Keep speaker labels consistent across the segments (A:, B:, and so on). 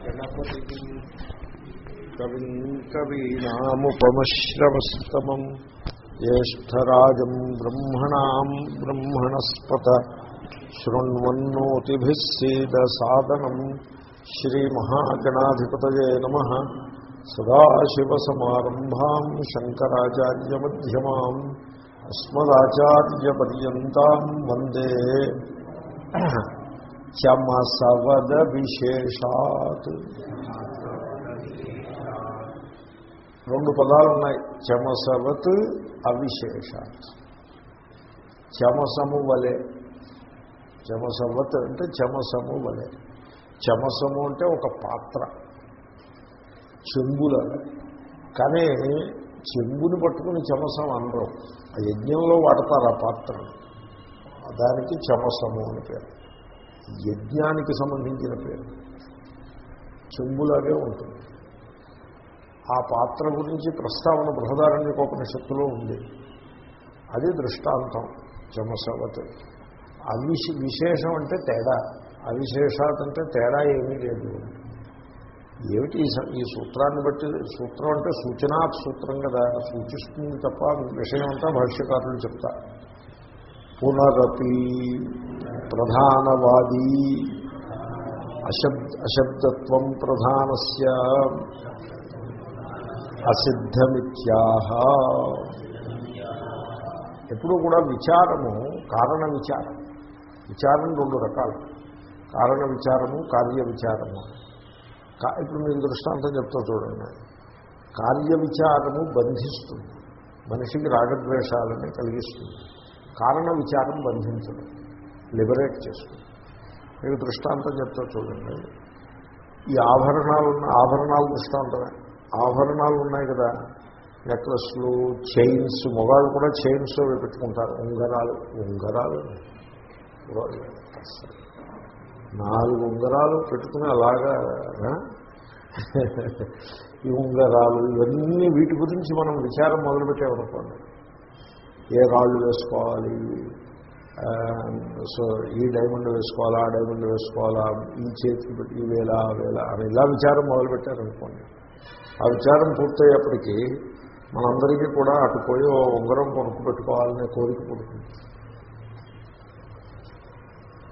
A: గణపతి కవిం కవీనాముపమశ్రవస్తమం జ్యేష్టరాజం బ్రహ్మణా బ్రహ్మణస్పత శృణ్వన్నోతిభిः సీదసాదనం శ్రీమహాగణాధిపతయే నమ శంకరాచార్యమ్యమాం అస్మదాచార్యపర్యంతం వందే చమసవద విశేషాత్ రెండు పదాలు ఉన్నాయి చమసవత్ అవిశేషాత్. చమసము వలె. చమసవత్ అంటే చమసము వలె. చమసము అంటే ఒక పాత్ర. చెంబుల. కానీ చెంబుని పట్టుకుని చమసం అనరు. ఆ యజ్ఞంలో వాడతారు ఆ పాత్రను. దానికి చమసము అని పేరు. యజ్ఞానికి సంబంధించిన పేరు. చెంబులాగే ఉంటుంది. ఆ పాత్ర గురించి ప్రస్తావన బృహదారణ్యకోపనిషత్తులో ఉంది. అది దృష్టాంతం. చమసవత్ అవిశ విశేషం అంటే తేడా. అవిశేషాత్ అంటే తేడా ఏమీ లేదు. ఏమిటి ఈ స- ఈ సూత్రాన్ని బట్టి సూత్రం అంటే సూచనా సూత్రం కదా. సూచిస్తుంది తప్ప విషయం అంతా భాష్యకారులు చెప్తా పునరపి ప్రధానవాదీ. అశబ్ అశబ్దత్వం ప్రధానస్య. అసిద్ధమిత్యాహ. ఎప్పుడూ కూడా విచారము కారణ విచారం విచారం రెండు రకాలు. కారణ విచారము కార్య విచారము కా- ఇప్పుడు మీరు దృష్టాంతం చెప్తా చూడండి. కార్య విచారము బంధిస్తుంది. మనిషికి రాగద్వేషాలని కలిగిస్తుంది. కారణ విచారం బంధించదు. లిబరేట్ చేస్తుంది మీకు దృష్టాంతం చెప్తా చూడండి. ఈ ఆభరణాలు ఉన్న ఆభరణాలు దృష్టాంతమే. ఆభరణాలు ఉన్నాయి కదా. నెక్లెస్లు చైన్స్ మొగాళ్ళు కూడా చైన్స్ పెట్టుకుంటారు. ఉంగరాలు. ఉంగరాలు. నాలుగు ఉంగరాలు పెట్టుకుని అలాగా ఈ ఉంగరాలు ఇవన్నీ వీటి గురించి మనం విచారం మొదలుపెట్టామనుకోండి ఏ రాళ్ళు వేసుకోవాలి? సో ఈ డైమండ్ వేసుకోవాలా ఆ డైమండ్ వేసుకోవాలా ఈ చేతికి పెట్టి ఈ వేళ ఆ వేళ అని ఇలా విచారం మొదలుపెట్టారనుకోండి ఆ విచారం పూర్తయ్యేప్పటికీ మనందరికీ కూడా అటు పోయి ఓ ఉంగరం కొనుక్కు పెట్టుకోవాలనే కోరిక పుడుతుంది.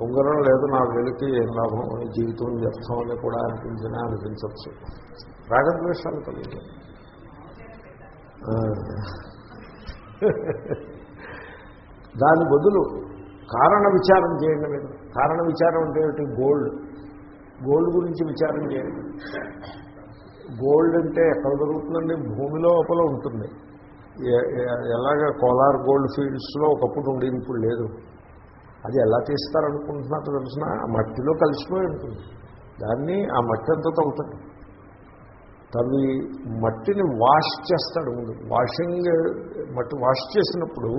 A: ఉంగరం లేదు నా వెలికి ఏం లాభం? జీవితం వ్యర్థం అని కూడా అనిపించినా అనిపించవచ్చు. రాగద్వేషాలు కలిగి. దాని బదులు కారణ విచారం చేయండి మీరు. కారణ విచారం అంటే ఏమిటి? గోల్డ్. గోల్డ్ గురించి విచారం చేయండి. గోల్డ్ అంటే ఎక్కడ దొరుకుతుందండి? భూమి లోపల ఉంటుంది. ఎలాగ కోలార్ గోల్డ్ ఫీల్డ్స్లో ఒకప్పుడు ఉండేది ఇప్పుడు లేదు. అది ఎలా తీస్తారనుకుంటున్నట్టు తెలిసిన? ఆ మట్టిలో కలిసిపోయి ఉంటుంది. దాన్ని ఆ మట్టి అంతా తగ్గుతుంది తవి మట్టిని వాష్ చేస్తాడు ముందు. వాషింగ్ మట్టి వాష్ చేసినప్పుడు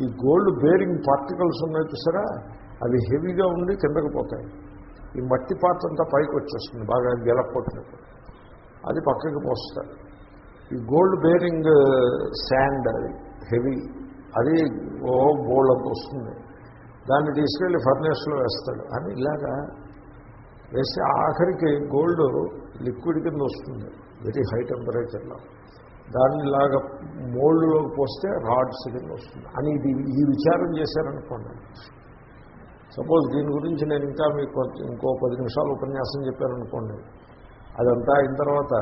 A: ఈ గోల్డ్ బేరింగ్ పార్టికల్స్ ఉన్నాయి చూసారా? అవి హెవీగా ఉండి కిందకు పోతాయి. ఈ మట్టి పాత్ర అంతా పైకి వచ్చేస్తుంది బాగా గెలపొట్టినప్పుడు. అది పక్కకి పోస్తారు. ఈ గోల్డ్ బేరింగ్ శాండ్ అది హెవీ. అది ఓ గోల్డ్ అంత వస్తుంది. దాన్ని తీసుకెళ్ళి ఫర్నేస్లో వేస్తాడు. అని ఇలాగా వేసి ఆఖరికి గోల్డ్ లిక్విడ్ కింద వస్తుంది. వెరీ హై టెంపరేచర్లో. దాన్ని ఇలాగ మోల్డ్లోకి పోస్తే రాడ్స్ కింద వస్తుంది. అని ఇది ఈ విచారం చేశారనుకోండి. సపోజ్ దీని గురించి నేను ఇంకా మీకు ఇంకో పది నిమిషాలు ఉపన్యాసం చెప్పారనుకోండి. అదంతా అయిన తర్వాత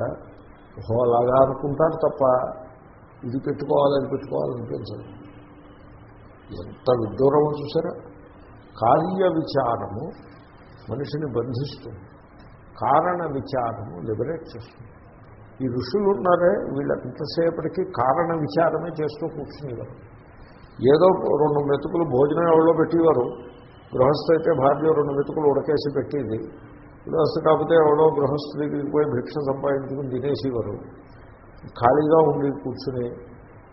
A: ఓహో అలాగా అనుకుంటారు తప్ప ఇది పెట్టుకోవాలి అది పెట్టుకోవాలనిపించదు. ఎంత విడ్డూరమో చూసారా? కార్య విచారము మనిషిని బంధిస్తుంది. కారణ విచారము లిబరేట్ చేస్తుంది. ఈ ఋషులు ఉన్నారే వీళ్ళ ఇంతసేపటికి కారణ విచారమే చేస్తూ కూర్చునేవారు. ఏదో రెండు మెతుకులు భోజనం ఎవరో పెట్టేవారు. గృహస్థ అయితే భార్య రెండు మెతుకులు ఉడకేసి పెట్టేది. గృహస్థ కాకపోతే ఎవడో గృహస్థుడికి పోయి భిక్ష సంపాదించుకుని తినేసేవారు. ఖాళీగా ఉండి కూర్చుని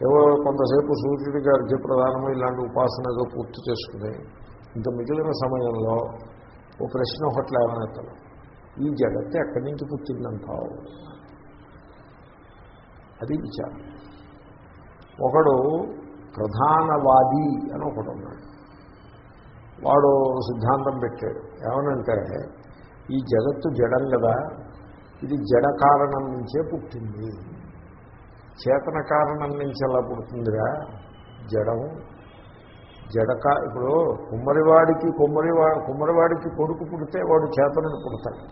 A: ఏవో కొంతసేపు సూర్యుడికి అర్ఘ్యప్రదానము ఇలాంటి ఉపాసన ఏదో పూర్తి చేసుకుని ఇంత మిగిలిన సమయంలో ఓ ప్రశ్న ఒకటి లేవనెత్తలు ఈ జగత్తు ఎక్కడి నుంచి పుట్టిందంటావు? అది విచారం ఒకడు ప్రధానవాది అని ఒకడు ఉన్నాడు. వాడు సిద్ధాంతం పెట్టాడు. ఏమనంటే ఈ జగత్తు జడం కదా ఇది జడ కారణం నుంచే పుట్టింది. చేతన కారణం నుంచి ఎలా పుడుతుందిరా? జడం జడక ఇప్పుడు కుమ్మరివాడికి కుమ్మరివా కుమ్మరివాడికి కొడుకు పుడితే వాడు చేతనని పుడతాడు.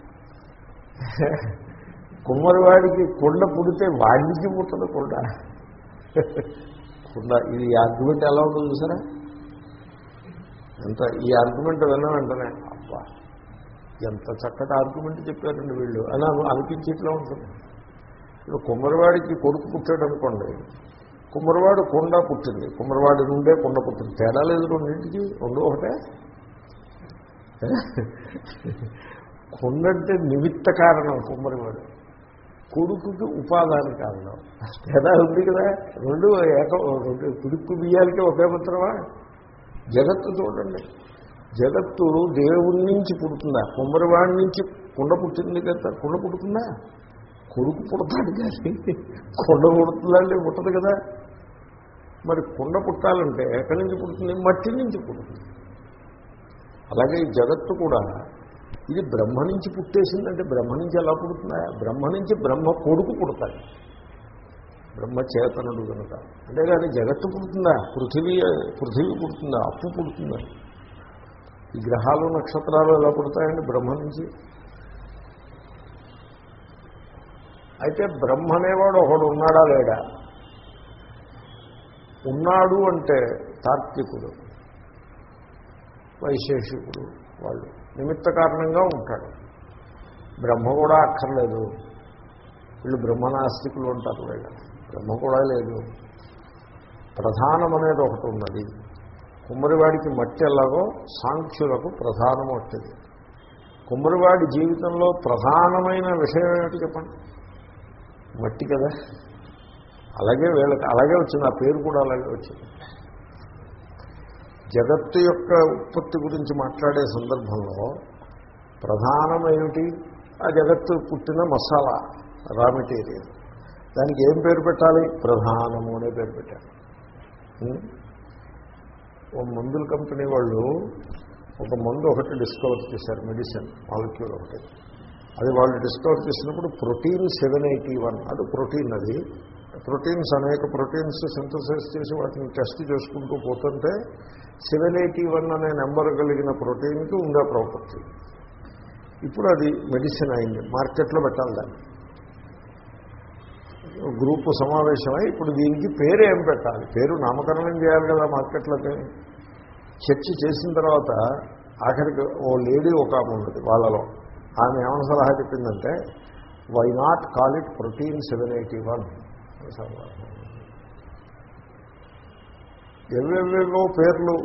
A: కుమ్మరివాడికి కుండ పుడితే వాడికి పుట్టదు కుండ. కుండ ఇది ఆర్గ్యుమెంట్ ఎలా ఉంటుంది చూసారా? ఎంత ఈ ఆర్గ్యుమెంట్ విన్న వెంటనే అబ్బా ఎంత చక్కటి ఆర్గ్యుమెంట్ చెప్పారండి వీళ్ళు. అని అనిపించేట్లా ఉంటుంది. ఇప్పుడు కుమ్మరివాడికి కొడుకు పుట్టాడు అనుకోండి. కుమ్మరివాడు కొండ పుట్టింది. కుమ్మరివాడి నుండే కొండ పుట్టింది. తేడా లేదు రెండింటికి రెండు ఒకటే? కొండ నిమిత్త కారణం కుమ్మరివాడు. కొడుకుకి ఉపాదాన కారణం. తేడా ఉంది కదా? రెండు ఏక రెండు కుడుక్కు బియ్యాలకి ఒకే పుత్రమా జగత్తు చూడండి. జగత్తు దేవుడి నుంచి పుడుతుందా? కుమ్మరివాడి నుంచి కుండ పుట్టింది కదా? కుండ పుడుతుందా? కొడుకు పుడతాడు కానీ కుండ పుడుతుందండి పుట్టదు కదా? మరి కుండ పుట్టాలంటే ఎక్కడి నుంచి పుడుతుంది? మట్టి నుంచి పుడుతుంది. అలాగే ఈ జగత్తు కూడా ఇది బ్రహ్మ నుంచి పుట్టేసిందంటే బ్రహ్మ నుంచి ఎలా పుడుతున్నాయా? బ్రహ్మ నుంచి బ్రహ్మ కొడుకు పుడతాడు. బ్రహ్మచేతనుడు కనుక. అంతేగాని జగత్తు పుడుతుందా? పృథివీ పృథివీ పుడుతుందా? అప్పు పుడుతుందా? ఈ గ్రహాలు నక్షత్రాలు ఎలా పుడతాయండి బ్రహ్మ నుంచి? అయితే బ్రహ్మ అనేవాడు ఒకడు ఉన్నాడా లేడా? ఉన్నాడు అంటే తార్కికుడు వైశేషికుడు వాళ్ళు. నిమిత్త కారణంగా ఉంటాడు. బ్రహ్మ కూడా అక్కర్లేదు. వీళ్ళు బ్రహ్మనాస్తికులు ఉంటారు లేదా బ్రహ్మ కూడా లేదు. ప్రధానం అనేది ఒకటి ఉన్నది. కుమ్మరివాడికి మట్టి ఎలాగో సాంఖ్యులకు ప్రధానం వచ్చింది కుమ్మరివాడి జీవితంలో ప్రధానమైన విషయం ఏమిటి చెప్పండి? మట్టి కదా. అలాగే వీళ్ళకి అలాగే వచ్చింది. ఆ పేరు కూడా అలాగే వచ్చింది. జగత్తు యొక్క ఉత్పత్తి గురించి మాట్లాడే సందర్భంలో ప్రధానమేమిటి? ఆ జగత్తు పుట్టిన మసాలా రా మెటీరియల్. దానికి ఏం పేరు పెట్టాలి? ప్రధానము అనే పేరు పెట్టాలి ఓ మందుల కంపెనీ వాళ్ళు ఒక మందు ఒకటి డిస్కవర్ చేశారు మెడిసిన్ మాలిక్యూల్ ఒకటి. అది వాళ్ళు డిస్కవర్ చేసినప్పుడు ప్రోటీన్ సెవెన్ ఎయిటీ వన్. అది ప్రోటీన్ అది. ప్రోటీన్స్ అనేక ప్రోటీన్స్ సింథసైజ్ చేసి వాటిని టెస్ట్ చేసుకుంటూ పోతుంటే సెవెన్ ఎయిటీ వన్ అనే నెంబర్ కలిగిన ప్రోటీన్కి ఉండే ప్రాపర్టీ? ఇప్పుడు అది మెడిసిన్ అయింది మార్కెట్లో పెట్టాలి దాన్ని. గ్రూపు సమావేశమై ఇప్పుడు దీనికి పేరు ఏం పెట్టాలి? పేరు నామకరణం చేయాలి కదా మార్కెట్లోకి. చర్చ చేసిన తర్వాత ఆఖరికి ఓ లేడీ ఒక ఆమె ఉన్నది వాళ్ళలో. ఆమె ఏమైనా సలహా చెప్పిందంటే why not call it protein seven eighty one ఎవేవేవో పేర్లు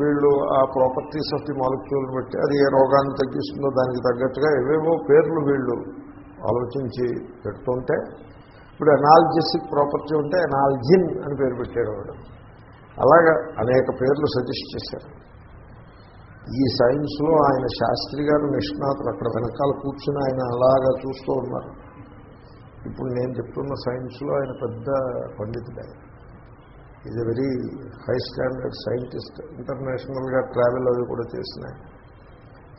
A: వీళ్ళు ఆ ప్రాపర్టీస్ ఆఫ్ ది మాలిక్యూల్ బట్టి అది ఏ రోగాన్ని తగ్గిస్తుందో దానికి తగ్గట్టుగా ఎవేవో పేర్లు వీళ్ళు ఆలోచించి పెడుతుంటే ఇప్పుడు ఎనాల్జెసిక్ ప్రాపర్టీ ఉంటే ఎనాల్జిన్ అని పేరు పెట్టాడు వాడు. అలాగా అనేక పేర్లు సజెస్ట్ చేశారు. ఈ సైన్స్లో ఆయన శాస్త్రి గారు నిష్ణాతులు అక్కడ వెనకాల కూర్చుని ఆయన అలాగా చూస్తూ ఉన్నారు. ఇప్పుడు నేను చెప్తున్న సైన్స్లో ఆయన పెద్ద పండితుడు. ఆయన is very high standard scientist ఇంటర్నేషనల్గా travel అవి కూడా చేసిన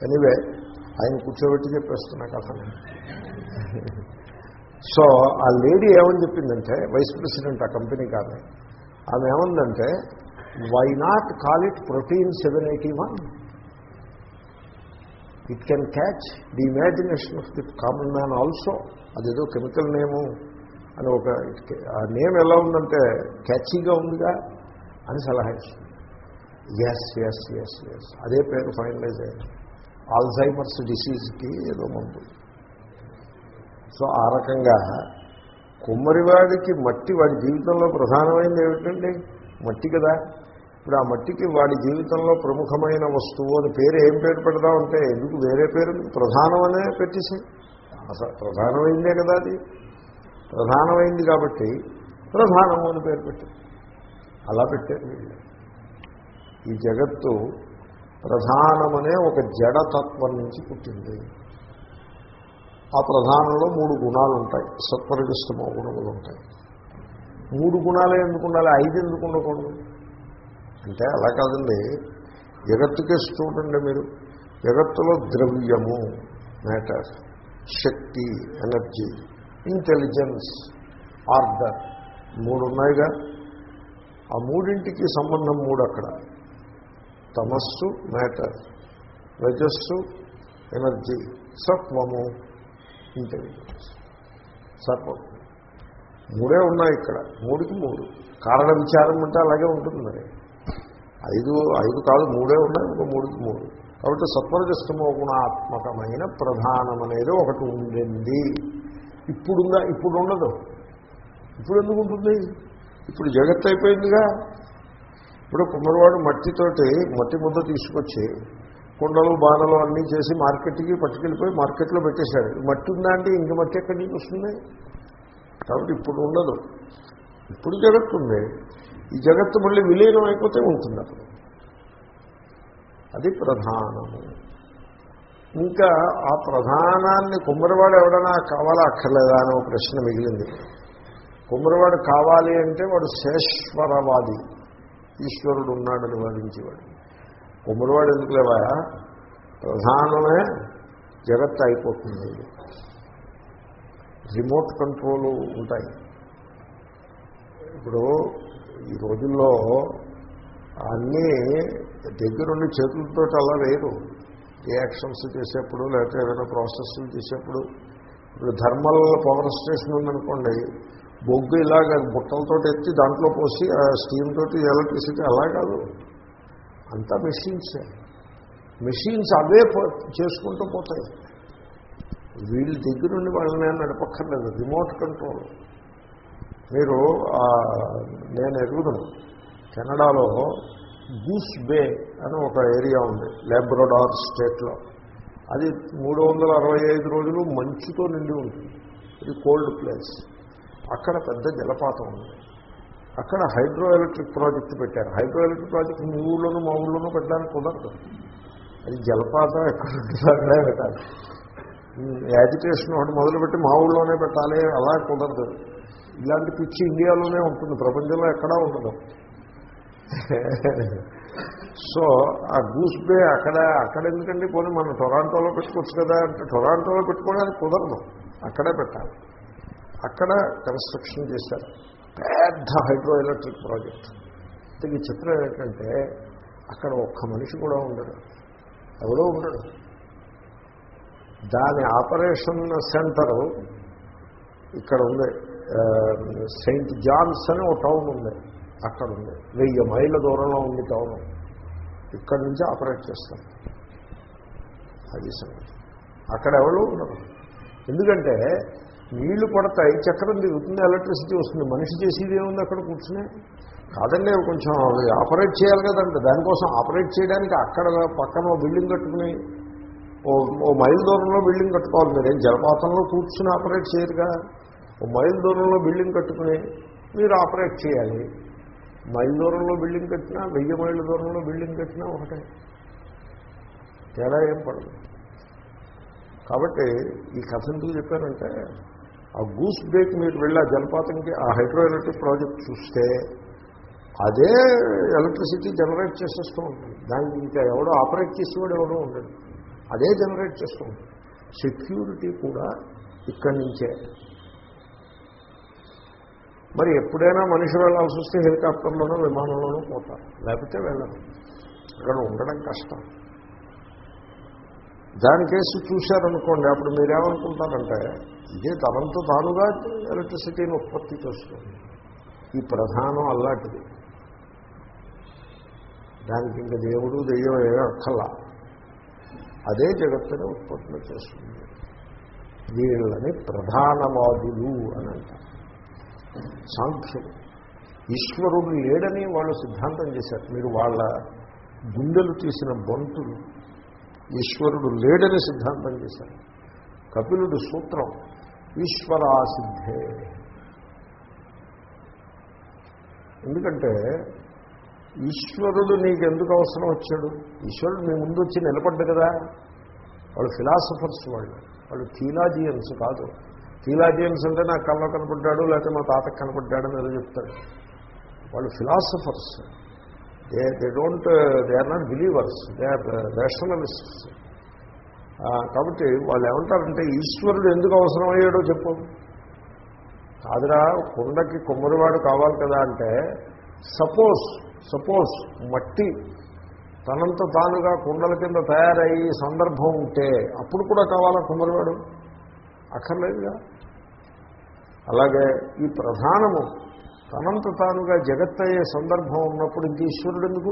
A: ఎనీవే ఆయన కూర్చోబెట్టి చెప్పేస్తున్నా కథని. సో ఆ లేడీ ఏమని చెప్పిందంటే వైస్ ప్రెసిడెంట్ ఆ కంపెనీకి ఆమె ఆమె ఏమందంటే why not call it protein seven eighty one it can catch the imagination of the common man also అదేదో కెమికల్ నేము అని ఒక ఆ నేమ్ ఎలా ఉందంటే క్యాచీగా ఉందిగా అని సలహా ఇస్తుంది. ఎస్ ఎస్ ఎస్ ఎస్ అదే పేరు ఫైనలైజ్ అయ్యింది. ఆల్జైమర్స్ డిసీజ్కి ఏదో మందు. సో ఆ రకంగా కుమ్మరివాడికి మట్టి వాడి జీవితంలో ప్రధానమైనది ఏమిటండి? మట్టి కదా. ఇప్పుడు ఆ మట్టికి వాడి జీవితంలో ప్రముఖమైన వస్తువు అని పేరు ఏం పేరు పెడదామంటే ఎందుకు వేరే పేరు ప్రధానమనే పెట్టేసి. అసలు ప్రధానమైందే కదా అది. ప్రధానమైంది కాబట్టి ప్రధానము అని పేరు పెట్టారు అలా పెట్టారు వీళ్ళు. ఈ జగత్తు ప్రధానమనే ఒక జడతత్వం నుంచి పుట్టింది. ఆ ప్రధానంలో మూడు గుణాలు ఉంటాయి. సత్వరగిష్టమో గుణములు ఉంటాయి. మూడు గుణాలే ఎందుకు ఉండాలి? ఐదు ఎందుకు ఉండకూడదు? అంటే అలా కాదండి. జగత్తుకే స్టూడెంట్ మీరు. జగత్తులో ద్రవ్యము మ్యాటర్ శక్తి ఎనర్జీ ఇంటెలిజెన్స్ ఆర్డర్ మూడు ఉన్నాయిగా ఆ మూడింటికి సంబంధం మూడు అక్కడ తమస్సు మ్యాటర్ రజస్సు ఎనర్జీ సత్వము ఇంటెలిజెన్స్ సత్వం. మూడే ఉన్నాయి ఇక్కడ. మూడుకి మూడు. కారణ విచారం అంటే అలాగే ఉంటుంది మరి. ఐదు ఐదు కాదు మూడే ఉన్నాయి ఇంకో మూడుకి మూడు. కాబట్టి సత్వరజస్తమో గుణాత్మకమైన ప్రధానం అనేది ఒకటి ఉండింది. ఇప్పుడుందా ఇప్పుడు ఉండదు ఇప్పుడు ఎందుకు ఉంటుంది? ఇప్పుడు జగత్ అయిపోయిందిగా. ఇప్పుడు కుమ్మరివాడు మట్టితోటి మట్టి ముద్ద తీసుకొచ్చి కుండలు బాణలు అన్నీ చేసి మార్కెట్కి పట్టుకెళ్ళిపోయి మార్కెట్లో పెట్టేశాడు. మట్టి ఉందా అంటే ఇంక మట్టి ఎక్కడి నుంచి వస్తుంది? కాబట్టి ఇప్పుడు ఉండదు. ఇప్పుడు జగత్తు ఉంది ఈ జగత్తు మళ్ళీ విలీనం అయిపోతే ఉంటుంది అప్పుడు. అది ప్రధానము ఇంకా ఆ ప్రధానాన్ని కుమ్మరివాడు ఎవడన్నా కావాలా అక్కర్లేదా అని ఒక ప్రశ్న మిగిలింది. కుమ్మరివాడు కావాలి అంటే వాడు శేశ్వరవాది ఈశ్వరుడు ఉన్నాడని వాదించేవాడు. కుమ్మరివాడు ఎందుకు లేవా ప్రధానమే జగత్తు అయిపోతుంది. రిమోట్ కంట్రోలు ఉంటాయి. ఇప్పుడు ఈ రోజుల్లో అన్నీ దగ్గరుండి చేతులతో అలా వేరు రియాక్షన్స్ చేసేప్పుడు లేకపోతే ఏదైనా ప్రాసెస్లు చేసేప్పుడు. ఇప్పుడు థర్మల్ పవర్ స్టేషన్ ఉందనుకోండి బొగ్గు ఇలాగ బుట్టలతో ఎత్తి దాంట్లో పోసి ఆ స్టీమ్ తోటి ఎలక్ట్రిసిటీ అలా కాదు. అంతా మెషిన్స్. మెషిన్స్ అవే పో- చేసుకుంటూ పోతాయి. వీళ్ళ దగ్గరుండి వాళ్ళని నడపక్కర్లేదు. Remote control. మీరు నేను ఎరుగుదను కెనడాలో గూస్ బే అని ఒక ఏరియా ఉంది లాబ్రడార్ స్టేట్లో. అది మూడు వందల అరవై ఐదు రోజులు మంచుతో నిండి ఉంటుంది. ఇది కోల్డ్ ప్లేస్. అక్కడ పెద్ద జలపాతం ఉంది. అక్కడ హైడ్రో ఎలక్ట్రిక్ ప్రాజెక్ట్ పెట్టారు. హైడ్రో ఎలక్ట్రిక్ ప్రాజెక్ట్ మీ ఊళ్ళోనూ మా ఊళ్ళోనూ పెట్టడానికి కుదరదు. అది జలపాతం ఎక్కడ పెట్టాలి. యాజిటేషన్ ఒకటి మొదలుపెట్టి మా ఊళ్ళోనే పెట్టాలి అలా కుదరదు. ఇలాంటి పిచ్చి ఇండియాలోనే ఉంటుంది ప్రపంచంలో ఎక్కడా ఉండదు. సో ఆ గూస్ బే అక్కడ అక్కడ ఎందుకండి పోనీ మనం టొరాంటోలో పెట్టుకోవచ్చు కదా అంటే టొరాంటోలో పెట్టుకోవడానికి కుదరదు అక్కడే పెట్టాలి. అక్కడ కన్స్ట్రక్షన్ చేశారు పెద్ద హైడ్రో ఎలక్ట్రిక్ ప్రాజెక్ట్ ఈ చిత్రం ఏంటంటే అక్కడ ఒక్క మనిషి కూడా ఉండడు ఎవడో ఉండడు. దాని ఆపరేషన్ సెంటరు ఇక్కడ ఉంది. సెయింట్ జాన్స్ అని ఒక టౌన్ ఉంది. అక్కడ ఉంది వెయ్యి మైళ్ళ దూరంలో ఉంది టౌన్. ఇక్కడి నుంచి ఆపరేట్ చేస్తారు. అది సంగతి. అక్కడ ఎవరు ఉండరు ఎందుకంటే నీళ్ళు పడతాయి చక్రం దిగుతుంది ఎలక్ట్రిసిటీ వస్తుంది. మనిషి చేసేది ఏముంది అక్కడ కూర్చుని? కాదండి కొంచెం ఆపరేట్ చేయాలి కదండి. దానికోసం ఆపరేట్ చేయడానికి అక్కడ పక్కన బిల్డింగ్ కట్టుకుని ఓ ఓ మైల్ దూరంలో బిల్డింగ్ కట్టుకోవాలి. మీరు జలపాతంలో కూర్చుని ఆపరేట్ చేయరుగా? మైల్ దూరంలో బిల్డింగ్ కట్టుకుని మీరు ఆపరేట్ చేయాలి. మైల్ దూరంలో బిల్డింగ్ కట్టినా వెయ్యి మైళ్ళ దూరంలో బిల్డింగ్ కట్టినా ఒకటే. తేడా ఏం పడదు. కాబట్టి ఈ కథ ఎందుకు చెప్పారంటే ఆ గూస్ బ్రేక్ మీరు వెళ్ళి ఆ జలపాతంకి ఆ హైడ్రో ఎలక్ట్రిక్ ప్రాజెక్ట్ చూస్తే అదే ఎలక్ట్రిసిటీ జనరేట్ చేసేస్తూ ఉంటుంది. దానికి ఇంకా ఎవడో ఆపరేట్ చేసేవాడు ఎవడో ఉండడు. అదే జనరేట్ చేస్తూ ఉంటుంది. సెక్యూరిటీ కూడా ఇక్కడి నుంచే. మరి ఎప్పుడైనా మనిషి వెళ్ళాల్సి వస్తే హెలికాప్టర్లోనో విమానంలోనో పోతారు. లేకపోతే వెళ్ళరు. అక్కడ ఉండడం కష్టం. దాని కేసు చూశారనుకోండి అప్పుడు మీరేమనుకుంటారంటే ఇదే తనంతో తానుగా ఎలక్ట్రిసిటీని ఉత్పత్తి చేస్తుంది. ఈ ప్రధానం అలాంటిది. దానికి ఇంకా దేవుడు దెయ్యం ఏమీ అక్కల అదే జగత్తుని ఉత్పత్తి చేస్తుంది. వీళ్ళని ప్రధానవాదులు అని అంటారు. సాంఖ్యులు ఈశ్వరుడు లేడని వాళ్ళు సిద్ధాంతం చేశారు. మీరు వాళ్ళ గుండెలు తీసిన బంతులు ఈశ్వరుడు లేడని సిద్ధాంతం చేశారు. కపిలుడు సూత్రం ఈశ్వరాసిద్ధే. ఎందుకంటే ఈశ్వరుడు నీకు ఎందుకు అవసరం వచ్చాడు? ఈశ్వరుడు మీ ముందు వచ్చి నిలబడ్డు కదా. వాళ్ళు ఫిలాసఫర్స్ వాళ్ళు. వాళ్ళు థీలాజియన్స్ కాదు. థీలాజియన్స్ అంటే నాకు కళ్ళ కనపడ్డాడు లేకపోతే మా తాతకు కనపడ్డాడని ఏదో చెప్తాడు. వాళ్ళు philosophers they they don't they are not believers they are rationalists కాబట్టి వాళ్ళు ఏమంటారంటే ఈశ్వరుడు ఎందుకు అవసరమయ్యాడో చెప్పు. కాదురా కుండకి కుమ్మరివాడు కావాలి కదా అంటే సపోజ్ సపోజ్ మట్టి తనంత తానుగా కుండల కింద తయారయ్యి సందర్భం ఉంటే అప్పుడు కూడా కావాలా కుమ్మరివాడు? అక్కర్లేదుగా. అలాగే ఈ ప్రధానము తనంత తానుగా జగత్ అయ్యే సందర్భం ఉన్నప్పుడు ఇంక ఈశ్వరుడు ఎందుకు?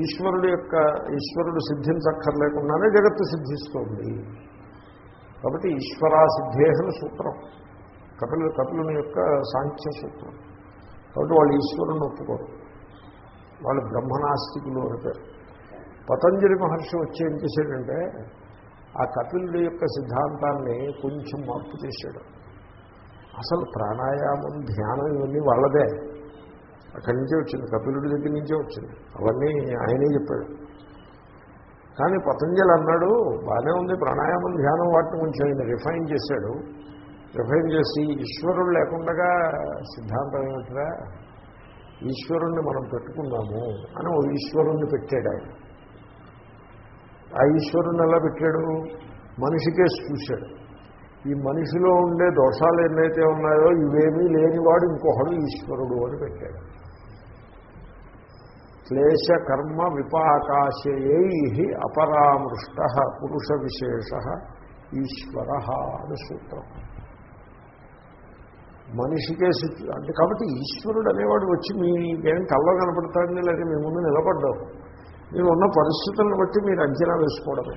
A: ఈశ్వరుడు యొక్క ఈశ్వరుడు సిద్ధించక్కర్లేకుండానే జగత్తు సిద్ధిస్తోంది. కాబట్టి ఈశ్వరా సిద్ధేహన సూత్రం. కపిలు కపిలుని యొక్క సాంఖ్య సూత్రం. కాబట్టి వాళ్ళు ఈశ్వరుని ఒప్పుకోరు. వాళ్ళు బ్రహ్మనాస్తికులు అంటారు పతంజలి మహర్షి వచ్చి ఏం చేశాడంటే ఆ కపిలుడి యొక్క సిద్ధాంతాన్ని కొంచెం మార్పు చేశాడు. అసలు ప్రాణాయామం ధ్యానం ఇవన్నీ వాళ్ళదే. అక్కడి నుంచే వచ్చింది. కపిలుడి దగ్గర నుంచే వచ్చింది. అవన్నీ ఆయనే చెప్పాడు. కానీ పతంజలి అన్నాడు బాగానే ఉంది ప్రాణాయామం ధ్యానం వాటిని కొంచెం ఆయన రిఫైన్ చేశాడు. రిఫైన్ చేసి ఈశ్వరుడు లేకుండా సిద్ధాంతం ఏమిటిరా? ఈశ్వరుణ్ణి మనం పెట్టుకున్నాము అని ఓ ఈశ్వరుణ్ణి పెట్టాడు ఆయన. ఆ ఈశ్వరుణ్ణి ఎలా పెట్టాడు? మనిషికే చూశాడు. ఈ మనిషిలో ఉండే దోషాలు ఎన్నైతే ఉన్నాయో ఇవేమీ లేనివాడు ఇంకొకడు ఈశ్వరుడు అని పెట్టాడు. క్లేశ కర్మ విపాకాశయై అపరామృష్ట పురుష విశేష ఈశ్వర అని సూత్రం. మనిషికే సిద్ధి అంటే కాబట్టి ఈశ్వరుడు అనేవాడు వచ్చి మీకేం కళ్ళ కనపడతాడని లేదా మీ ముందు నిలబడ్డావు. మీరు ఉన్న పరిస్థితులను బట్టి మీరు అంచనా వేసుకోవడమే.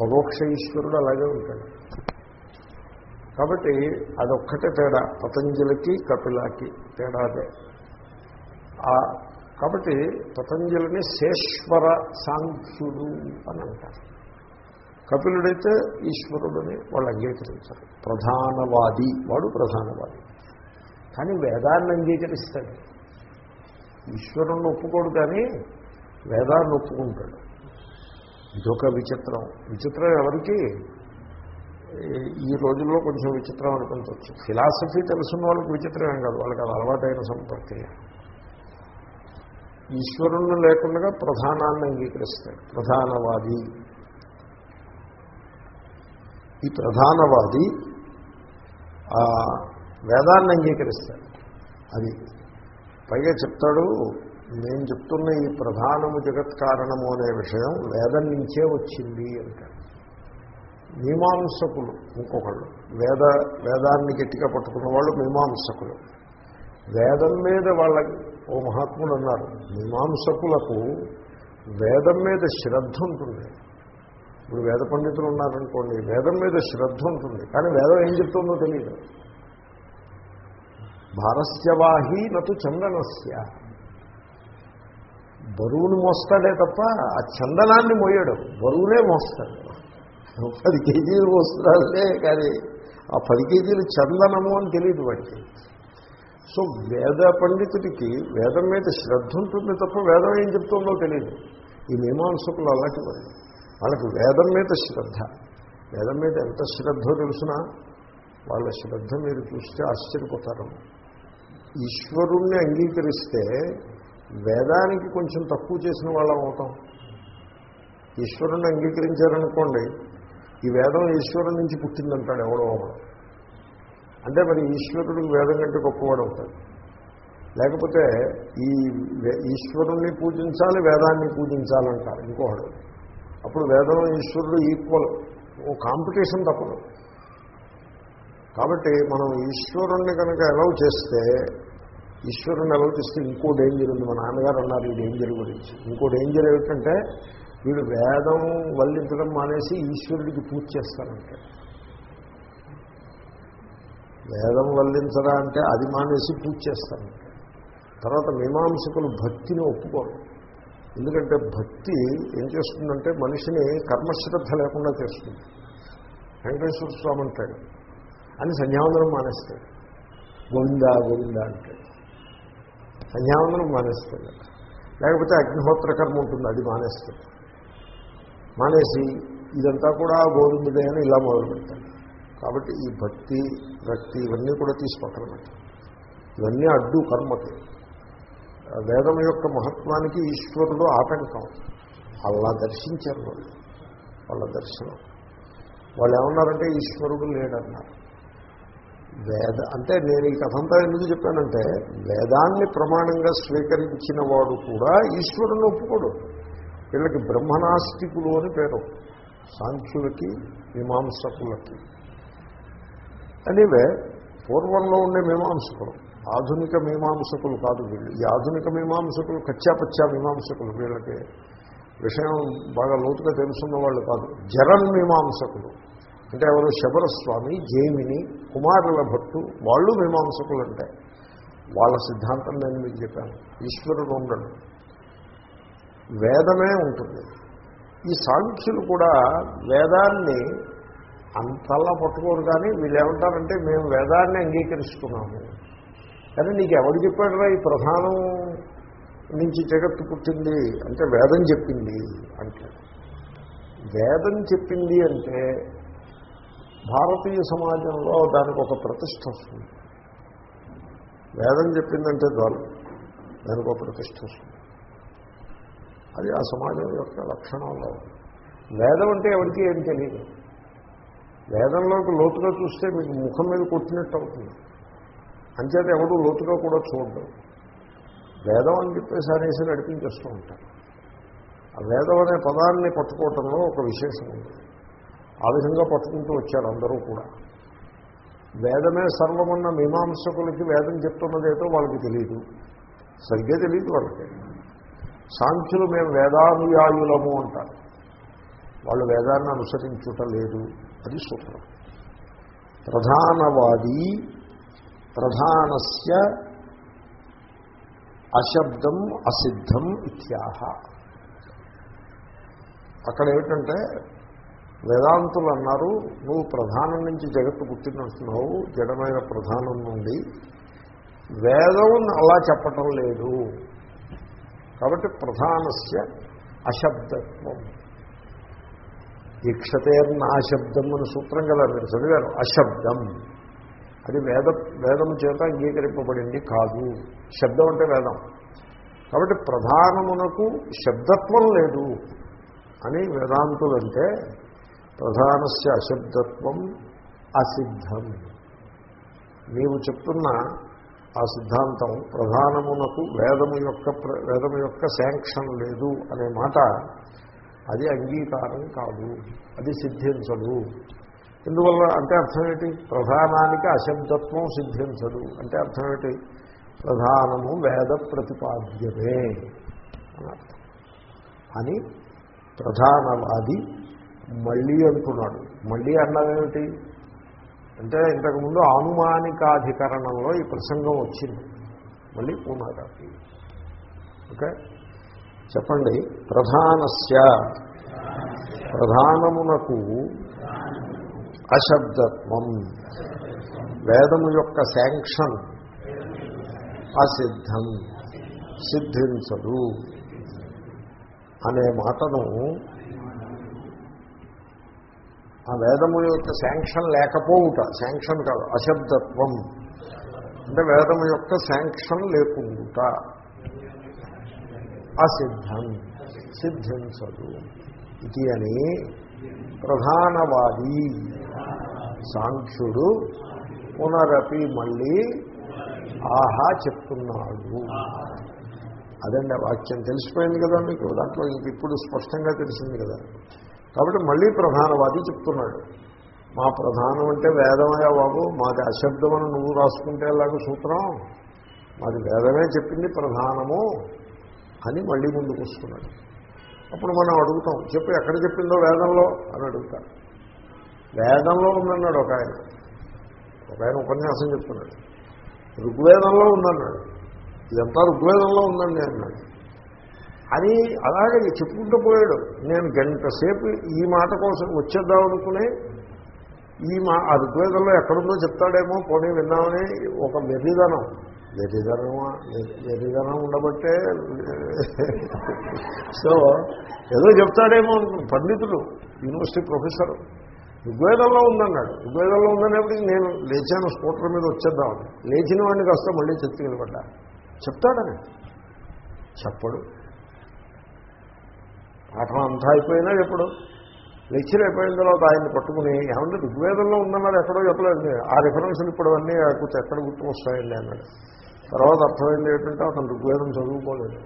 A: పరోక్ష ఈశ్వరుడు అలాగే ఉంటాడు. కాబట్టి అదొక్కటే తేడా. పతంజలికి కపిలాకి తేడా అదే. కాబట్టి పతంజలిని శేశ్వర సాంఖ్యుడు అని అంటారు. కపిలుడైతే ఈశ్వరుడని వాళ్ళు అంగీకరించారు. ప్రధానవాది వాడు ప్రధానవాది. కానీ వేదాన్ని అంగీకరిస్తాడు. ఈశ్వరుణ్ణి ఒప్పుకోడు కానీ వేదాన్ని ఒప్పుకుంటాడు. ఇదొక విచిత్రం. విచిత్రం ఎవరికి? ఈ- రోజుల్లో కొంచెం విచిత్రం అనిపించవచ్చు ఫిలాసఫీ తెలుసున్న వాళ్ళకి విచిత్రమేం కాదు. వాళ్ళకి అది అలవాటైన సంపర్క్రియ ఈశ్వరుణ్ణి లేకుండా ప్రధానాన్ని అంగీకరిస్తాడు ప్రధానవాది. ఈ ప్రధానవాది వేదాన్ని అంగీకరిస్తాడు. అది పైగా చెప్తాడు నేను చెప్తున్న ఈ ప్రధానము జగత్ కారణము అనే విషయం వేదం నుంచే వచ్చింది అంటాడు. మీమాంసకులు ఇంకొకళ్ళు. వేద వేదాన్ని గట్టిగా పట్టుకున్న వాళ్ళు మీమాంసకులు. వేదం మీద వాళ్ళ ఓ మహాత్ముడు అన్నారు మీమాంసకులకు వేదం మీద శ్రద్ధ ఉంటుంది. ఇప్పుడు వేద పండితులు ఉన్నారనుకోండి వేదం మీద శ్రద్ధ ఉంటుంది. కానీ వేదం ఏం చెప్తుందో తెలియదు. భారస్యవాహీ నటు చందనస్య. బరువును మోస్తాడే తప్ప ఆ చందనాన్ని మోయడు. బరువునే మోస్తాడు. పది కేజీలు మోస్తున్నాడే కానీ ఆ పది కేజీలు చందనము అని తెలియదు వాడికి. సో వేద పండితుడికి వేదం మీద శ్రద్ధ ఉంటుంది తప్ప వేదం ఏం చెప్తుందో తెలియదు. ఈ మీమాంసకులు అలాంటి వాళ్ళు వాళ్ళకి వేదం మీద శ్రద్ధ. వేదం మీద ఎంత శ్రద్ధో తెలుసునా వాళ్ళ శ్రద్ధ మీరు చూస్తే ఆశ్చర్యపోతారు. ఈశ్వరుణ్ణి అంగీకరిస్తే వేదానికి కొంచెం తక్కువ చేసిన వాళ్ళం అవుతాం. ఈశ్వరుణ్ణి అంగీకరించారనుకోండి ఈ వేదం ఈశ్వరుడి నుంచి పుట్టిందంటాడు ఎవడో ఒకడు. అంటే మరి ఈశ్వరుడికి వేదం కంటే గొప్పవాడు అవుతాడు. లేకపోతే ఈ ఈశ్వరుణ్ణి పూజించాలి వేదాన్ని పూజించాలంటారు ఇంకొకడు. అప్పుడు వేదం ఈశ్వరుడు ఈక్వల్ ఓ కాంపిటీషన్ తప్పదు. కాబట్టి మనం ఈశ్వరుణ్ణి కనుక అలౌ చేస్తే ఈశ్వరుని ఎలవ్ ఇంకో డేంజర్ ఉంది. మా నాన్నగారు అన్నారు ఈ డేంజర్ గురించి. ఇంకో డేంజర్ ఏమిటంటే వీడు వేదం వల్లించడం మానేసి ఈశ్వరుడికి పూజ చేస్తారంటే. వేదం వల్లించరా అంటే అది మానేసి పూజ చేస్తారంటే. తర్వాత మీమాంసకులు భక్తిని ఒప్పుకోరు. ఎందుకంటే భక్తి ఏం చేస్తుందంటే మనిషిని కర్మశ్రద్ధ లేకుండా చేస్తుంది. వెంకటేశ్వర స్వామి అంటాడు. అని సంధ్యావందనం మానేస్తాడు. గోవిందా గోవిందా అంటాడు. సంధ్యావందనం మానేస్తాడు. లేకపోతే అగ్నిహోత్ర కర్మ ఉంటుంది అది మానేస్తాడు. మానేసి ఇదంతా కూడా గోవిందుడే అని ఇలా మొదలు పెడతాడు కాబట్టి ఈ భక్తి భక్తి ఇవన్నీ కూడా తీసి పక్కన పెట్టాలి ఇవన్నీ అడ్డు కర్మకి. వేదం యొక్క మహత్వానికి ఈశ్వరుడు ఆటంకం. అలా దర్శించారు వాళ్ళు. వాళ్ళ దర్శనం. వాళ్ళు ఏమన్నారంటే ఈశ్వరుడు లేడన్నారు. వేద అంటే నేను ఈ కథంతా ఎందుకు చెప్పానంటే వేదాన్ని ప్రమాణంగా స్వీకరించిన వాడు కూడా ఈశ్వరుని ఒప్పుకోడు. వీళ్ళకి బ్రహ్మనాస్తికులు అని పేరు. సాంఖ్యులకి మీమాంసకులకి. అనివే పూర్వంలో ఉండే మీమాంసకులు. ఆధునిక మీమాంసకులు కాదు వీళ్ళు. ఈ ఆధునిక మీమాంసకులు కచ్చాపచ్చా మీమాంసకులు వీళ్ళకి విషయం బాగా లోతుగా తెలుసున్న వాళ్ళు కాదు. జరన్ మీమాంసకులు. అంటే ఎవరు శబరస్వామి జైమిని కుమారుల భట్టు వాళ్ళు మీమాంసకులు అంటే వాళ్ళ సిద్ధాంతం నేను మీకు చెప్పాను. ఈశ్వరుడు ఉండడు. వేదమే ఉంటుంది. ఈ సాంఖ్యులు కూడా వేదాన్ని అంతలా పట్టుకోరు కానీ వీళ్ళు ఏమంటారంటే మేము వేదాన్ని అంగీకరిస్తున్నాము. కానీ నీకు ఎవడు చెప్పాడురా ఈ ప్రధానం నుంచి జగత్తు పుట్టింది అంటే వేదం చెప్పింది అంటే వేదం చెప్పింది అంటే భారతీయ సమాజంలో దానికి ఒక ప్రతిష్ట వస్తుంది. వేదం చెప్పిందంటే ద్వారా దానికి ఒక ప్రతిష్ట వస్తుంది. అది ఆ సమాజం యొక్క లక్షణంలో వేదం అంటే ఎవరికి ఏం తెలియదు. వేదంలోకి లోతుగా చూస్తే మీకు ముఖం మీద కొట్టినట్టు అవుతుంది. అంచేత ఎవడు లోతుగా కూడా చూడడం. వేదం అని చెప్పేసి అనేసి నడిపించేస్తూ ఉంటారు. ఆ వేదం అనే పదాన్ని పట్టుకోవటంలో ఒక విశేషం ఉంది. ఆ విధంగా పట్టుకుంటూ వచ్చారు అందరూ కూడా. వేదమే సర్వమన్న మీమాంసకులకి వేదం చెప్తున్నదేదో వాళ్ళకి తెలియదు సరిగ్గా తెలియదు వాళ్ళకి. సాంఖ్యులు మేము వేదానుయాయులము అంటారు. వాళ్ళు వేదాన్ని అనుసరించుట లేదు అది సూత్రం. ప్రధానవాది ప్రధానస్య అశబ్దం అసిద్ధం ఇత్యాహ. అక్కడ ఏమిటంటే వేదాంతులు అన్నారు నువ్వు ప్రధానం నుంచి జగత్తు పుట్టినట్టున్నావు జడమైన ప్రధానం నుండి. వేదం అలా చెప్పటం లేదు. కాబట్టి ప్రధానస్య అశబ్దత్వం. ఈక్షతేర్న అశబ్దం అని సూత్రం కదా మీరు చదివారు అశబ్దం. అది వేద వేదం చేత అంగీకరింపబడింది కాదు. శబ్దం అంటే వేదం. కాబట్టి ప్రధానమునకు శబ్దత్వం లేదు అని వేదాంతులంటే ప్రధానస్య అశబ్దత్వం అసిద్ధం. నీవు చెప్తున్న ఆ సిద్ధాంతం ప్రధానమునకు వేదము యొక్క ప్ర- వేదము యొక్క శాంక్షన్ లేదు అనే మాట అది అంగీకారం కాదు అది సిద్ధించదు. ఎందువల్ల అంటే అర్థం ఏంటి ప్రధానానికి అశబ్దత్వం సిద్ధించదు. అంటే అర్థం ఏంటి ప్రధానము వేద ప్రతిపాద్యమే అని ప్రధానవాది మళ్ళీ అంటున్నాడు. మళ్ళీ అన్నదేమిటి అంటే ఇంతకుముందు ఆనుమానికాధికరణంలో ఈ ప్రసంగం వచ్చింది. మళ్ళీ పునరాపి ఓకే? చెప్పండి. ప్రధానస్య. ప్రధానమునకు అశబ్దత్వం. వేదము యొక్క శాంక్షన్ అసిద్ధం. సిద్ధించదు. అనే మాటను ఆ వేదము యొక్క శాంక్షన్ లేకపోవుట శాంక్షన్ కాదు అశబ్దత్వం. అంటే వేదము యొక్క శాంక్షన్ లేకుండుట. అసిద్ధం సిద్ధించదు. ఇది అని ప్రధానవాది సాంఖ్యుడు పునరపి మళ్ళీ ఆహా చెప్తున్నాడు. అదండి వాక్యం. తెలిసిపోయింది కదా మీకు దాంట్లో ఇంక ఇప్పుడు స్పష్టంగా తెలిసింది కదా. కాబట్టి మళ్ళీ ప్రధానవాది చెప్తున్నాడు. మా ప్రధానం అంటే వేదమయ్యా బాబు మాది అశబ్దం అని నువ్వు రాసుకుంటే ఎలాగో సూత్రం? మాది వేదమే చెప్పింది ప్రధానము అని మళ్ళీ ముందుకు వస్తున్నాడు. అప్పుడు మనం అడుగుతాం చెప్పు ఎక్కడ చెప్పిందో వేదంలో అని అడుగుతాడు. వేదంలో ఉందన్నాడు ఒక ఆయన. ఒక ఆయన ఉపన్యాసం చెప్తున్నాడు. ఋగ్వేదంలో ఉందన్నాడు. ఇదంతా ఋగ్వేదంలో ఉందండి అన్నాడు. అని అలాగే చెప్పుకుంటూ పోయాడు. నేను గంట సేపు ఈ మాట కోసం వచ్చేద్దాం అనుకునే ఈ మా ఆ ఋగ్వేదంలో ఎక్కడుందో చెప్తాడేమో పోనీ విన్నామని ఒక వెర్రిదనం వెర్రిదనమా వెర్రిదనం ఉండబట్టే సో ఏదో చెప్తాడేమో అనుకు పండితుడు యూనివర్సిటీ ప్రొఫెసర్ ఋగ్వేదంలో ఉందన్నాడు. ఋగ్వేదంలో ఉందనేప్పటికి నేను లేచాను స్కూటర్ మీద వచ్చేద్దామని. లేచిన వాడిని కాస్త మళ్ళీ చెప్తే నిలబడ్డా చెప్తాడని. చెప్పడు. పాఠం అంతా అయిపోయినా ఎప్పుడు? లెక్చర్ అయిపోయిన తర్వాత ఆయన్ని పట్టుకుని ఏమంటే ఋగ్వేదంలో ఉందన్నారు ఎక్కడో చెప్పలేదు ఆ రిఫరెన్స్లు ఇప్పుడు అవన్నీ కొంచెం ఎక్కడ గుర్తు వస్తాయండి అన్నాడు. తర్వాత అర్థమైంది ఏంటంటే అతను ఋగ్వేదం చదువుకోలేదు.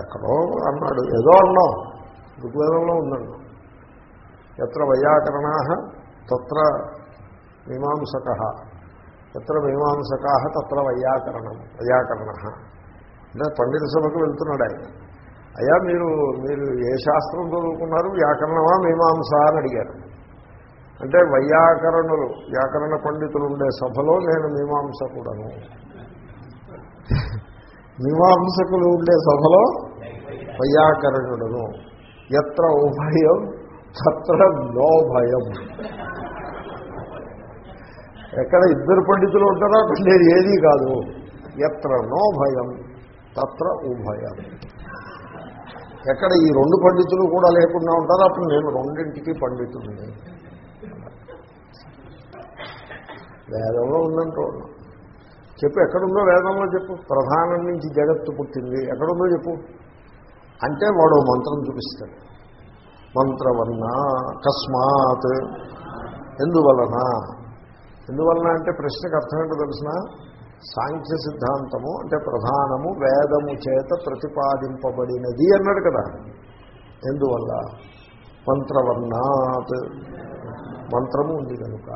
A: ఎక్కడో అన్నాడు. ఏదో అన్నాం. ఋగ్వేదంలో ఉందన్నాం ఎత్ర వైయాకరణా తత్ర మీమాంసక. ఎత్ర మీమాంసకా తత్ర వైయాకరణం వైయాకరణ. అంటే పండిత సభకు వెళ్తున్నాడు ఆయన. అయ్యా మీరు మీరు ఏ శాస్త్రం చదువుకున్నారు? వ్యాకరణమా మీమాంస అని అడిగారు. అంటే వైయాకరణులు వ్యాకరణ పండితులు ఉండే సభలో నేను మీమాంసకుడను. మీమాంసకులు ఉండే సభలో వైయాకరణుడను. ఎత్ర ఉభయం తత్ర నో భయం ఎక్కడ ఇద్దరు పండితులు ఉంటారో? అక్కడ నేను ఏదీ కాదు. ఎత్ర నో భయం తత్ర ఉభయం. ఎక్కడ ఈ రెండు పండితులు కూడా లేకుండా ఉంటారో అప్పుడు నేను రెండింటికి పండితుడిని. వేదంలో ఉందంటూ ఉన్నాం. చెప్పు ఎక్కడుందో వేదంలో చెప్పు. ప్రధానం నుంచి జగత్తు పుట్టింది. ఎక్కడుందో చెప్పు. అంటే వాడు మంత్రం చూపిస్తాడు. మంత్రవన్న అకస్మాత్ ఎందువలన? ఎందువలన అంటే ప్రశ్నకు అర్థం ఏంటో తెలిసిన? సాంఖ్య సిద్ధాంతము అంటే ప్రధానము వేదము చేత ప్రతిపాదింపబడినది అన్నాడు కదా. ఎందువల్ల? మంత్రవర్ణాత్. మంత్రము ఉంది కనుక.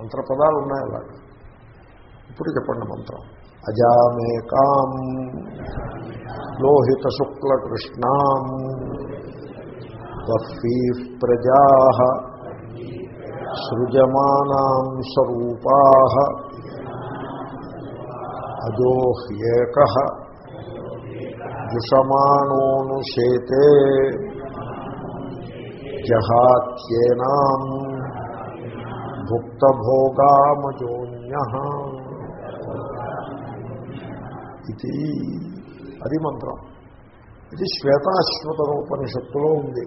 A: మంత్రపదాలు ఉన్నాయి అలాగే ఇప్పుడు చెప్పండి మంత్రం. అజామేకాం లోహిత శుక్ల కృష్ణాం ప్రజా సృజమానాం స్వరూపా అజోహ్యేక జుషమాణోనుషేతే జహాత్యేనా భుక్తభోగామజోన్య. ఇది అది మంత్రం. ఇది శ్వేతాశ్వతరోపనిషత్తులో ఉంది.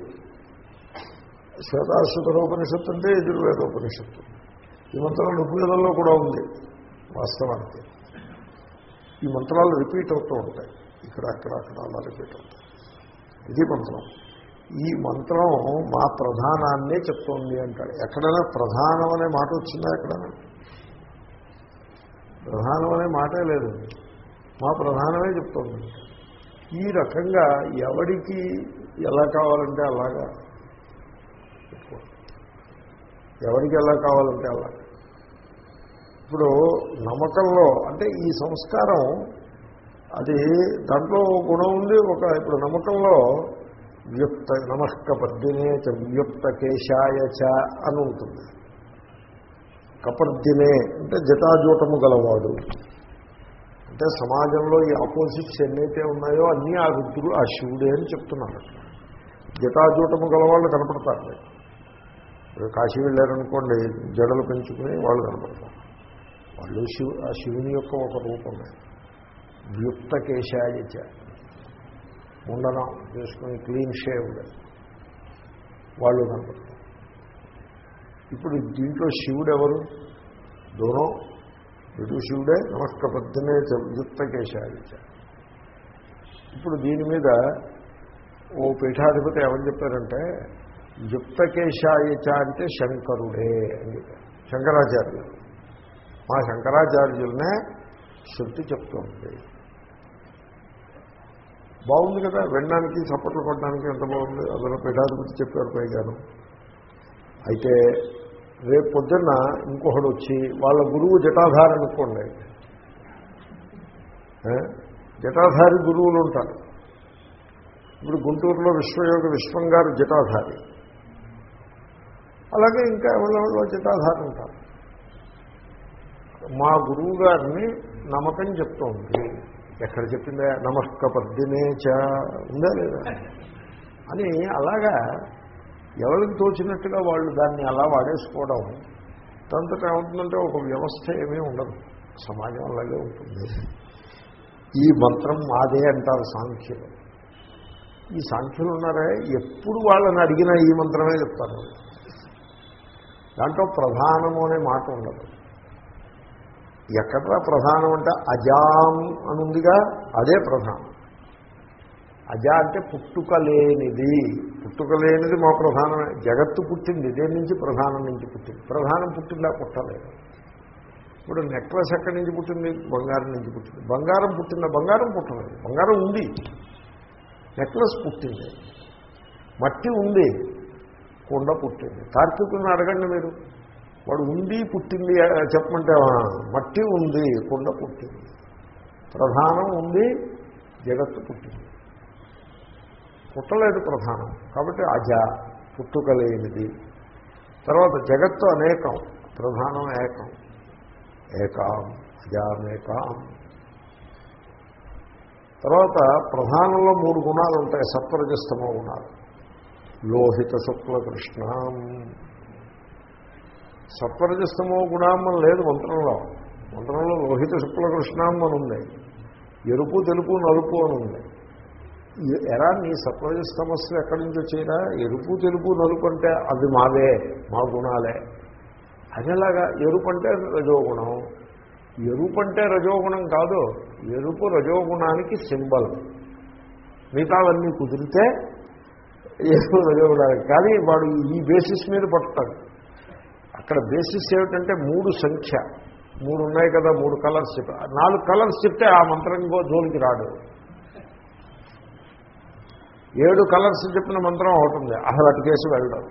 A: శ్వేతాశ్వతరోపనిషత్తు అంటే ఎదుర్వేదోపనిషత్తు ఈ మంత్రం ఋగ్వేదంలో కూడా ఉంది వాస్తవానికి. ఈ మంత్రాలు రిపీట్ అవుతూ ఉంటాయి. ఇక్కడ అక్కడ అక్కడ అలా రిపీట్ అవుతాయి. ఇది మంత్రం. ఈ మంత్రం మా ప్రధానాన్నే చెప్తోంది అంటాడు. ఎక్కడైనా ప్రధానం అనే మాట వచ్చిందా ఎక్కడైనా? ప్రధానం అనే మాటే లేదు. మా ప్రధానమే చెప్తోంది. ఈ రకంగా ఎవడికి ఎలా కావాలంటే అలాగా ఎవరికి ఎలా కావాలంటే అలాగా. ఇప్పుడు నమ్మకంలో అంటే ఈ సంస్కారం అది దాంట్లో గుణం ఉంది ఒక ఇప్పుడు నమ్మకంలో వ్యుక్త నమస్క పద్దినే చ వ్యుక్త కేశాయ చ అని ఉంటుంది. కపర్దినే అంటే జటాజూటము గలవాడు. అంటే సమాజంలో ఈ ఆపోజిట్స్ ఎన్నైతే ఉన్నాయో అన్నీ ఆ రుద్రుడు ఆ శివుడే అని చెప్తున్నారు. జటాజూటము గలవాళ్ళు కనపడతారు. కాశీ వెళ్ళారనుకోండి జడలు పెంచుకుని వాళ్ళు కనపడతారు. వాళ్ళు శివ ఆ శివుని యొక్క ఒక రూపమే వ్యుక్త కేశాయిచ ముండనం చేసుకుని క్లీన్ షేవ్డ్. వాళ్ళు కనపడతారు. ఇప్పుడు దీంట్లో శివుడు ఎవరు దూరం ఇటు శివుడే? నమస్క పొద్దునే యుక్త కేశాయిచ ఇప్పుడు దీని మీద ఓ పీఠాధిపతి ఏమని చెప్పారంటే యుక్త కేశాయిచ అంటే శంకరుడే అని చెప్పారు. శంకరాచార్యులు. మా శంకరాచార్యులనే శృతి చెప్తుంది. బాగుంది కదా వినడానికి చప్పట్లు కొట్టడానికి ఎంత బాగుంది. అందులో పీఠాధిపతి చెప్పారు పైగాను. అయితే రేపు పొద్దున్న ఇంకొకడు వచ్చి వాళ్ళ గురువు జటాధారి అనుకోండి. జటాధారి గురువులు ఉంటారు. ఇప్పుడు గుంటూరులో విశ్వయోగ విశ్వం గారు జటాధారి. అలాగే ఇంకా ఎవరెవరిలో జటాధారి ఉంటారు. మా గురువు గారిని నమ్మకం చెప్తోంది. ఎక్కడ చెప్పిందా? నమస్క పద్దినే చ. ఉందా లేదా? అని అలాగా ఎవరికి తోచినట్టుగా వాళ్ళు దాన్ని అలా వాడేసుకోవడం దాంతో ఏమవుతుందంటే ఒక వ్యవస్థ ఏమీ ఉండదు. సమాజం అలాగే ఉంటుంది. ఈ మంత్రం మాదే అంటారు సాంఖ్యులు. ఈ సాంఖ్యులు ఉన్నారే ఎప్పుడు వాళ్ళని అడిగినా ఈ మంత్రమే చెప్తారు. దాంట్లో ప్రధానము అనే మాట ఉండదు. ఎక్కడ ప్రధానం అంటే అజాం అని ఉందిగా అదే ప్రధానం. అజ అంటే పుట్టుక లేనిది. పుట్టుక లేనిది మా ప్రధానమే. జగత్తు పుట్టింది దేని నుంచి ప్రధానం నుంచి పుట్టింది. ప్రధానం పుట్టిందా పుట్టలేదు. ఇప్పుడు నెక్లెస్ ఎక్కడి నుంచి పుట్టింది? బంగారం నుంచి పుట్టింది. బంగారం పుట్టిందా బంగారం పుట్టలేదు. బంగారం ఉంది. నెక్లెస్ పుట్టింది. మట్టి ఉంది. కుండ పుట్టింది. తార్కికుని అడగండి మీరు. వాడు ఉంది పుట్టింది చెప్పమంటే మట్టి ఉంది కుండ పుట్టింది. ప్రధానం ఉంది జగత్తు పుట్టింది. పుట్టలేదు ప్రధానం. కాబట్టి అజ పుట్టుక లేనిది. తర్వాత జగత్తు అనేకం ప్రధానం ఏకం. ఏకాం అజానేకాం. తర్వాత ప్రధానంలో మూడు గుణాలు ఉంటాయి సత్వరజస్తమో గుణాలు. లోహిత శుక్ల కృష్ణం సత్వరజస్తమో గుణామం లేదు మంత్రంలో. మంత్రంలో లోహిత శుక్ల అని ఉంది ఎరుపు తెలుపు నలుపు అని ఉంది ఎరా నీ సత్వరజస్తమస్సు ఎక్కడి నుంచి వచ్చేరా ఎరుపు తెలుపు నలుపు అంటే అది మావే మా గుణాలే. అదేలాగా ఎరుపు అంటే రజోగుణం. ఎరుపు అంటే రజోగుణం కాదు. ఎరుపు రజోగుణానికి సింబల్. మిగతావన్నీ కుదిరితే ఎరుపు రజోగుణానికి. కానీ వాడు ఈ బేసిస్ మీద పడతాడు. అక్కడ బేసిస్ ఏమిటంటే మూడు సంఖ్య. మూడు ఉన్నాయి కదా మూడు కలర్స్ చెప్ప. నాలుగు కలర్స్ చెప్తే ఆ మంత్రం ఇంకో జోలికి రాడు ఏడు కలర్స్ చెప్పిన మంత్రం అవుతుంది అసలు అటు కేసు వెళ్ళడం.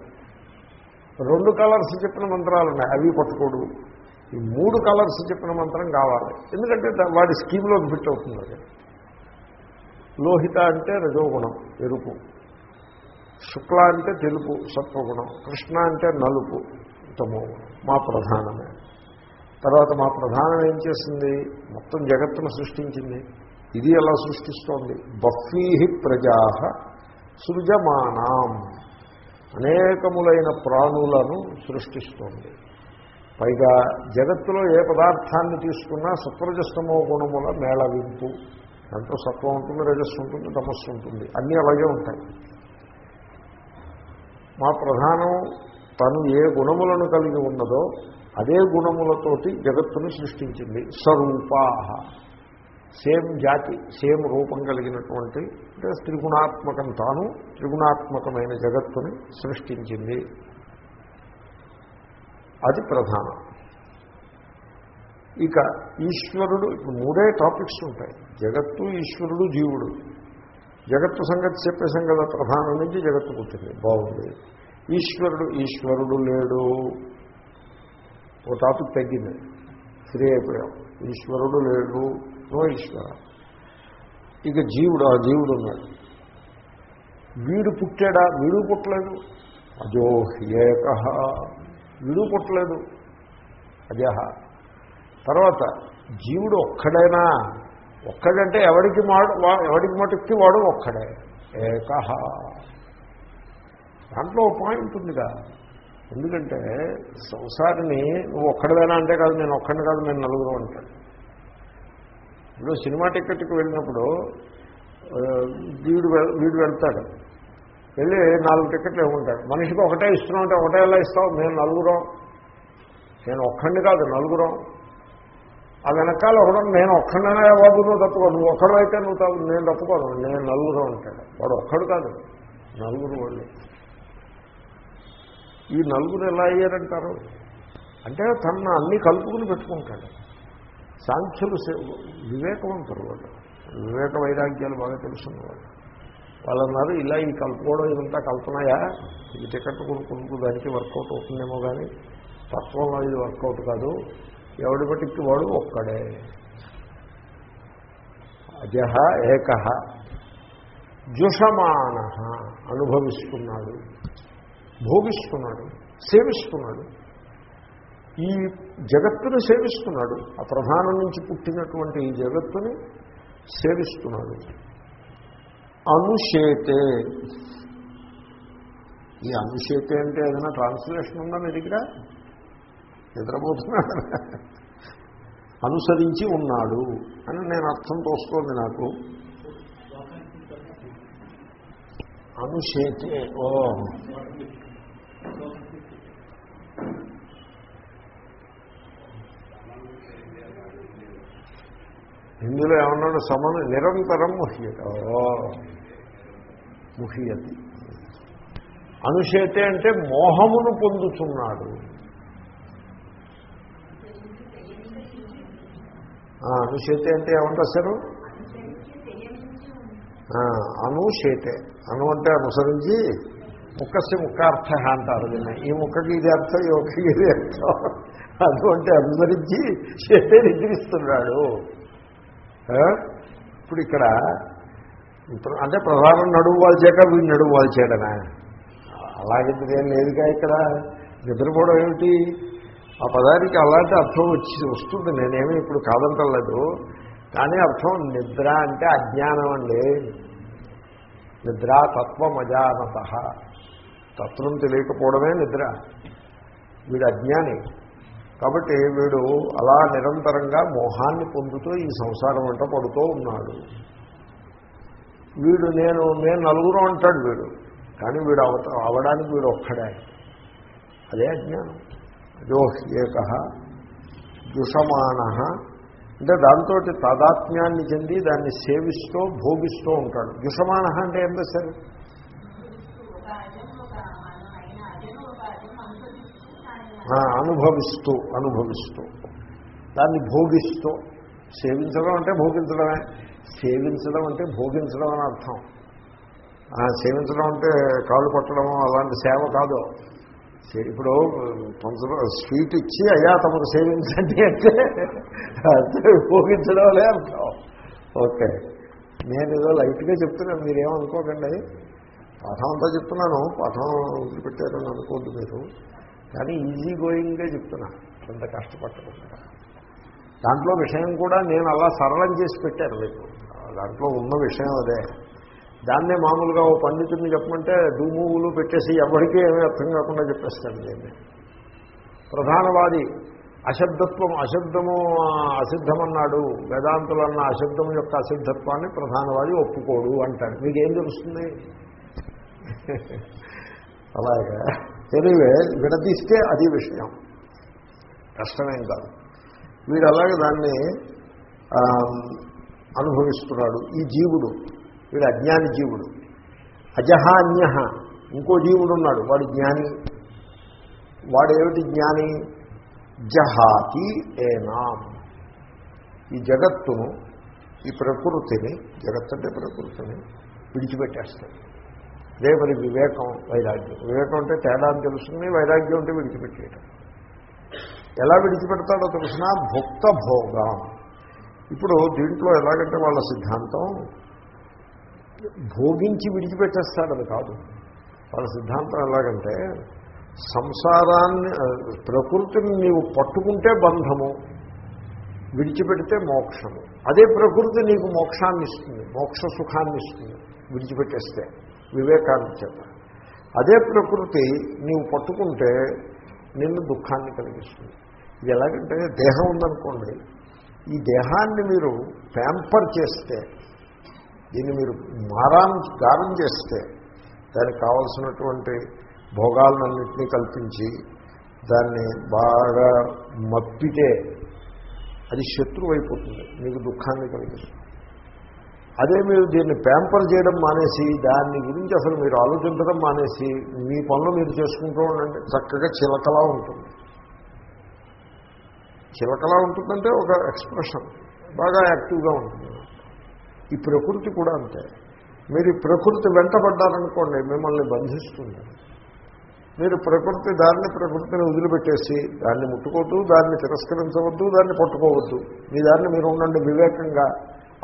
A: రెండు కలర్స్ చెప్పిన మంత్రాలు ఉన్నాయి అవి పట్టుకోడు. ఈ మూడు కలర్స్ చెప్పిన మంత్రం కావాలి. ఎందుకంటే వాడి స్కీమ్లోకి ఫిట్ అవుతుంది అది. లోహిత అంటే రజోగుణం ఎరుపు. శుక్ల అంటే తెలుపు సత్వగుణం. కృష్ణ అంటే నలుపు. తమో మా ప్రధానమే. తర్వాత మా ప్రధానం ఏం చేసింది? మొత్తం జగత్తును సృష్టించింది. ఇది ఎలా సృష్టిస్తోంది? బఫీహి ప్రజా సృజమానాం. అనేకములైన ప్రాణులను సృష్టిస్తోంది. పైగా జగత్తులో ఏ పదార్థాన్ని తీసుకున్నా సత్వరజస్తమో గుణముల మేళవింపు. దాంట్లో సత్వం ఉంటుంది రజస్సు ఉంటుంది తమస్సు ఉంటుంది. అన్నీ అలాగే ఉంటాయి. మా ప్రధానం తను ఏ గుణములను కలిగి ఉన్నదో అదే గుణములతోటి జగత్తును సృష్టించింది. స్వరూపాహ. సేమ్ జాతి సేమ్ రూపం కలిగినటువంటి అంటే త్రిగుణాత్మకం తాను త్రిగుణాత్మకమైన జగత్తుని సృష్టించింది. అది ప్రధానం. ఇక ఈశ్వరుడు మూడే టాపిక్స్ ఉంటాయి. జగత్తు ఈశ్వరుడు జీవుడు. జగత్తు సంగతి చెప్పేసాం కదా ప్రధానం నుంచి జగత్తు పుట్టింది. బాగుంది. ఈశ్వరుడు ఈశ్వరుడు లేడు. ఓ టాపిక్ తగ్గింది. ఫ్రీ అయిపోయాం. ఈశ్వరుడు లేడు. నో ఈశ్వర. ఇక జీవుడు ఆ జీవుడు ఉన్నాడు. వీడు పుట్టాడా? వీడు పుట్టలేదు. అజో ఏక. వీడు పుట్టలేదు. అజహ తర్వాత జీవుడు ఒక్కడైనా? ఒక్కడంటే ఎవడికి మాడు ఎవడికి మటుక్కి వాడు ఒక్కడే. ఏకహ దాంట్లో పాయింట్ ఉందిగా. ఎందుకంటే సంసారిని నువ్వు ఒక్కడిదైనా అంటే కాదు నేను ఒక్కడిని కాదు నేను నలుగురు అంటాడు. ఇప్పుడు సినిమా టికెట్కి వెళ్ళినప్పుడు వీడు వీడు వెళ్తాడు. వెళ్ళి నాలుగు టికెట్లు ఇవ్వమంటాడు. మనిషికి ఒకటే ఇస్తున్నాం అంటే ఒకటే ఎలా ఇస్తావు? మేము నలుగురం. నేను ఒక్కడిని కాదు నలుగురం. ఆ వెనకాల ఒకడం నేను ఒక్కడనే బాబు నువ్వు తప్పుకో నువ్వు ఒక్కడు అయితే నువ్వు నేను తప్పుకోను. నేను నలుగురం అంటాడు. వాడు ఒక్కడు కాదు నలుగురు వాళ్ళు ఈ నలుగురు ఎలా అయ్యారంటారు? అంటే తన అన్ని కలుపుకుని పెట్టుకుంటాడు. సాంఖ్యులు వివేకవంతులు వాళ్ళు. వివేక వైరాగ్యాలు బాగా తెలుసున్న వాళ్ళు వాళ్ళు అన్నారు ఇలా ఈ కలుపుకోవడం ఇదంతా కల్పనయా ఈ టికెట్ కొనుక్కుంటూ దానికి వర్కౌట్ అవుతుందేమో కానీ తత్వంలో ఇది వర్కౌట్ కాదు. ఎవడి బట్టికి వాడు ఒక్కడే. అజహ ఏక జుషమాన అనుభవిస్తున్నాడు. భోగిస్తున్నాడు సేవిస్తున్నాడు. ఈ జగత్తుని సేవిస్తున్నాడు. ఆ ప్రధానం నుంచి పుట్టినటువంటి ఈ జగత్తుని సేవిస్తున్నాడు. అనుషేతే. ఈ అనుషేతే అంటే ఏదైనా ట్రాన్స్లేషన్ ఉందా మీ దగ్గర? నిద్రపోతున్నాడు? అనుసరించి ఉన్నాడు అని నేను అర్థం తోస్తోంది నాకు. అనుషేతే. ఓ. ఇందులో ఏమన్నాడు? సమను నిరంతరం ముహ్యత. ముహ్యతి. అనుషేతే అంటే మోహమును పొందుతున్నాడు. అనుషేతే అంటే ఏమంటారు అనుషేతే అను అంటే అనుసరించి ముక్కసి ముక్కార్థ అంటారు దీన్ని. ఈ ముక్కకి ఇది అర్థం ఈ ముక్కకి ఇది అర్థం. అటువంటి అంటే అనుసరించి చేతే నిద్రిస్తున్నాడు ఇప్పుడు ఇక్కడ ఇప్పుడు అంటే ప్రధానం నడువు వాల్చాక వీడు నడువు వాల్చాడనా ఏం లేదుగా ఇక్కడ. నిద్రపోవడం ఏమిటి? ఆ పదానికి అలాంటి అర్థం వచ్చి వస్తుంది. నేనేమి ఇప్పుడు కాదంటలేదు. కానీ అర్థం నిద్ర అంటే అజ్ఞానం అండి. నిద్ర తత్వం అజానత తత్వం తెలియకపోవడమే నిద్ర. వీడు అజ్ఞాని. కాబట్టి వీడు అలా నిరంతరంగా మోహాన్ని పొందుతూ ఈ సంసారం వెంట పడుతూ ఉన్నాడు. వీడు నేను నేను నలుగురు అంటాడు వీడు. కానీ వీడు అవత అవడానికి వీడు ఒక్కడే. అదే అజ్ఞానం. అదో ఏక దుషమాన. అంటే దాంతో తాదాత్మ్యాన్ని చెంది దాన్ని సేవిస్తూ భోగిస్తూ ఉంటాడు. జుషమాన అంటే ఏం చేశారు? అనుభవిస్తూ అనుభవిస్తూ. దాన్ని భోగిస్తూ. సేవించడం అంటే భోగించడమే. సేవించడం అంటే భోగించడం అని అర్థం. సేవించడం అంటే కాళ్ళు పట్టడం అలాంటి సేవ కాదు. ఇప్పుడు పంచడం స్వీట్ ఇచ్చి అయ్యా తమకు సేవించండి అంటే భోగించడం లే అర్థం. ఓకే. నేను ఏదో లైట్గా చెప్తున్నాను మీరేమనుకోకండి. పాఠం అంతా చెప్తున్నాను. పాఠం వదిలిపెట్టారని అనుకోద్దు మీరు. కానీ ఈజీ గోయింగ్గా చెప్తున్నా. అంత కష్టపడకుండా దాంట్లో విషయం కూడా నేను అలా సరళం చేసి పెట్టాను మీకు. దాంట్లో ఉన్న విషయం అదే. దాన్నే మామూలుగా ఓ పండితుడిని చెప్పమంటే దుమ్మువులు పెట్టేసి ఎవరికీ ఏమీ అర్థం కాకుండా చెప్పేస్తాను నేను. ప్రధానవాది అశబ్దత్వం అశబ్దము అసిద్ధమన్నాడు వేదాంతులు అన్న అశబ్దం యొక్క అసిద్ధత్వాన్ని ప్రధానవాది ఒప్పుకోడు అంటాడు. మీకేం తెలుస్తుంది? అలాగా. ఎనివే విడదీస్తే అది విషయం. కష్టమేం కాదు. వీడు అలాగే దాన్ని అనుభవిస్తున్నాడు. ఈ జీవుడు వీడు అజ్ఞాని జీవుడు. అజహ అన్య ఇంకో జీవుడు ఉన్నాడు వాడు జ్ఞాని. వాడు ఏమిటి జ్ఞాని? జహాతి ఏనాం. ఈ జగత్తును ఈ ప్రకృతిని జగత్ అంటే ప్రకృతిని విడిచిపెట్టేస్తాడు. అదే మరి వివేకం వైరాగ్యం. వివేకం అంటే తేడా అని తెలుస్తుంది వైరాగ్యం అంటే విడిచిపెట్టేయటం. ఎలా విడిచిపెడతాడో తెలిసిన భుక్త భోగం. ఇప్పుడు దీంట్లో ఎలాగంటే వాళ్ళ సిద్ధాంతం భోగించి విడిచిపెట్టేస్తాడని కాదు. వాళ్ళ సిద్ధాంతం ఎలాగంటే సంసారాన్ని ప్రకృతిని నీవు పట్టుకుంటే బంధము విడిచిపెడితే మోక్షము. అదే ప్రకృతి నీకు మోక్షాన్ని ఇస్తుంది మోక్ష సుఖాన్ని ఇస్తుంది విడిచిపెట్టేస్తే. వివేకాన్ని చేత అదే ప్రకృతి నీవు పట్టుకుంటే నిన్ను దుఃఖాన్ని కలిగిస్తుంది. ఇది ఎలాగంటే దేహం ఉందనుకోండి ఈ దేహాన్ని మీరు ప్యాంపర్ చేస్తే దీన్ని మీరు మారాన్ గారం చేస్తే దానికి కావలసినటువంటి భోగాలన్నింటినీ కల్పించి దాన్ని బాగా మప్పితే అది శత్రువు అయిపోతుంది మీకు దుఃఖాన్ని కలిగిస్తుంది. అదే మీరు దీన్ని ప్యాంపర్ చేయడం మానేసి దాన్ని గురించి అసలు మీరు ఆలోచించడం మానేసి మీ పనులు మీరు చేసుకుంటూ ఉండండి. చక్కగా చిలకలా ఉంటుంది. చిలకలా ఉంటుందంటే ఒక ఎక్స్ప్రెషన్. బాగా యాక్టివ్గా ఉంటుంది. ఈ ప్రకృతి కూడా అంతే. మీరు ప్రకృతి వెంటబడ్డారనుకోండి మిమ్మల్ని బంధిస్తుంది. మీరు ప్రకృతి దాన్ని ప్రకృతిని వదిలిపెట్టేసి దాన్ని ముట్టుకోవద్దు దాన్ని తిరస్కరించవద్దు దాన్ని పట్టుకోవద్దు. మీ దాన్ని మీరు ఉండండి వివేకంగా.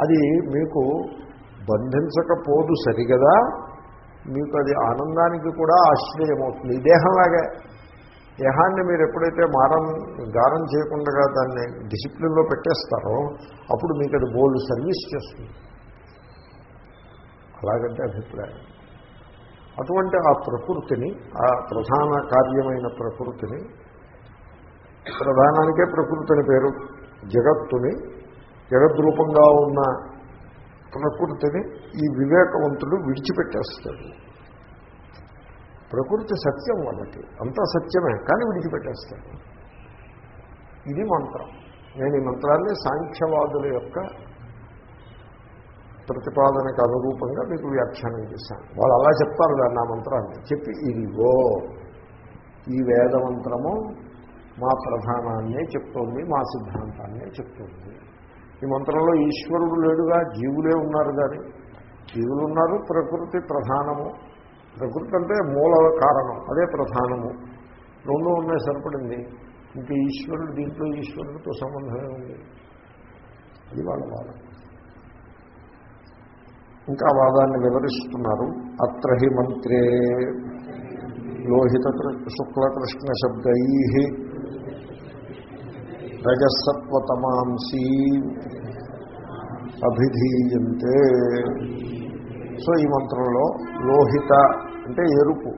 A: అది మీకు బంధించకపోదు సరిగదా? మీకు అది ఆనందానికి కూడా ఆశ్చర్యమవుతుంది ఈ దేహంలాగే దేహాన్ని మీరు ఎప్పుడైతే మారం గారం చేయకుండా దాన్ని డిసిప్లిన్లో పెట్టేస్తారో అప్పుడు మీకు అది బోల్డ్ సర్వీస్ చేస్తుంది. అలాగంటే అభిప్రాయం. అటువంటి ఆ ప్రకృతిని ఆ ప్రధాన కార్యమైన ప్రకృతిని ప్రధానానికే ప్రకృతిని పేరు జగత్తుని జగద్రూపంగా ఉన్న ప్రకృతిని ఈ వివేకవంతుడు విడిచిపెట్టేస్తాడు. ప్రకృతి సత్యం వాళ్ళకి అంతా సత్యమే కానీ విడిచిపెట్టేస్తాడు. ఇది మంత్రం. నేను ఈ మంత్రాన్ని సాంఖ్యవాదుల యొక్క ప్రతిపాదనకు అనురూపంగా మీకు వ్యాఖ్యానం చేశాను. వాళ్ళు అలా చెప్తారు దాన్ని నా మంత్రాన్ని. చెప్పి ఇదిగో ఈ వేద మంత్రము మా ప్రధానాన్నే చెప్తోంది మా సిద్ధాంతాన్నే చెప్తోంది. ఈ మంత్రంలో ఈశ్వరుడు లేడుగా జీవులే ఉన్నారు కానీ జీవులు ఉన్నారు ప్రకృతి ప్రధానము. ప్రకృతి అంటే మూల కారణం అదే ప్రధానము. రెండు ఉన్నాయి సరిపడింది. ఇంక ఈశ్వరుడు దీంట్లో ఈశ్వరుడితో సంబంధమే ఉంది. అది వాళ్ళ వాదం. ఇంకా వాదాన్ని వివరిస్తున్నారు. అత్ర హి మంత్రే. లోహిత శుక్లకృష్ణ శబ్దై. రజసత్వతమాంసీ అభిధీయంతే. సో ఈ మంత్రంలో లోహిత అంటే ఎరుపు.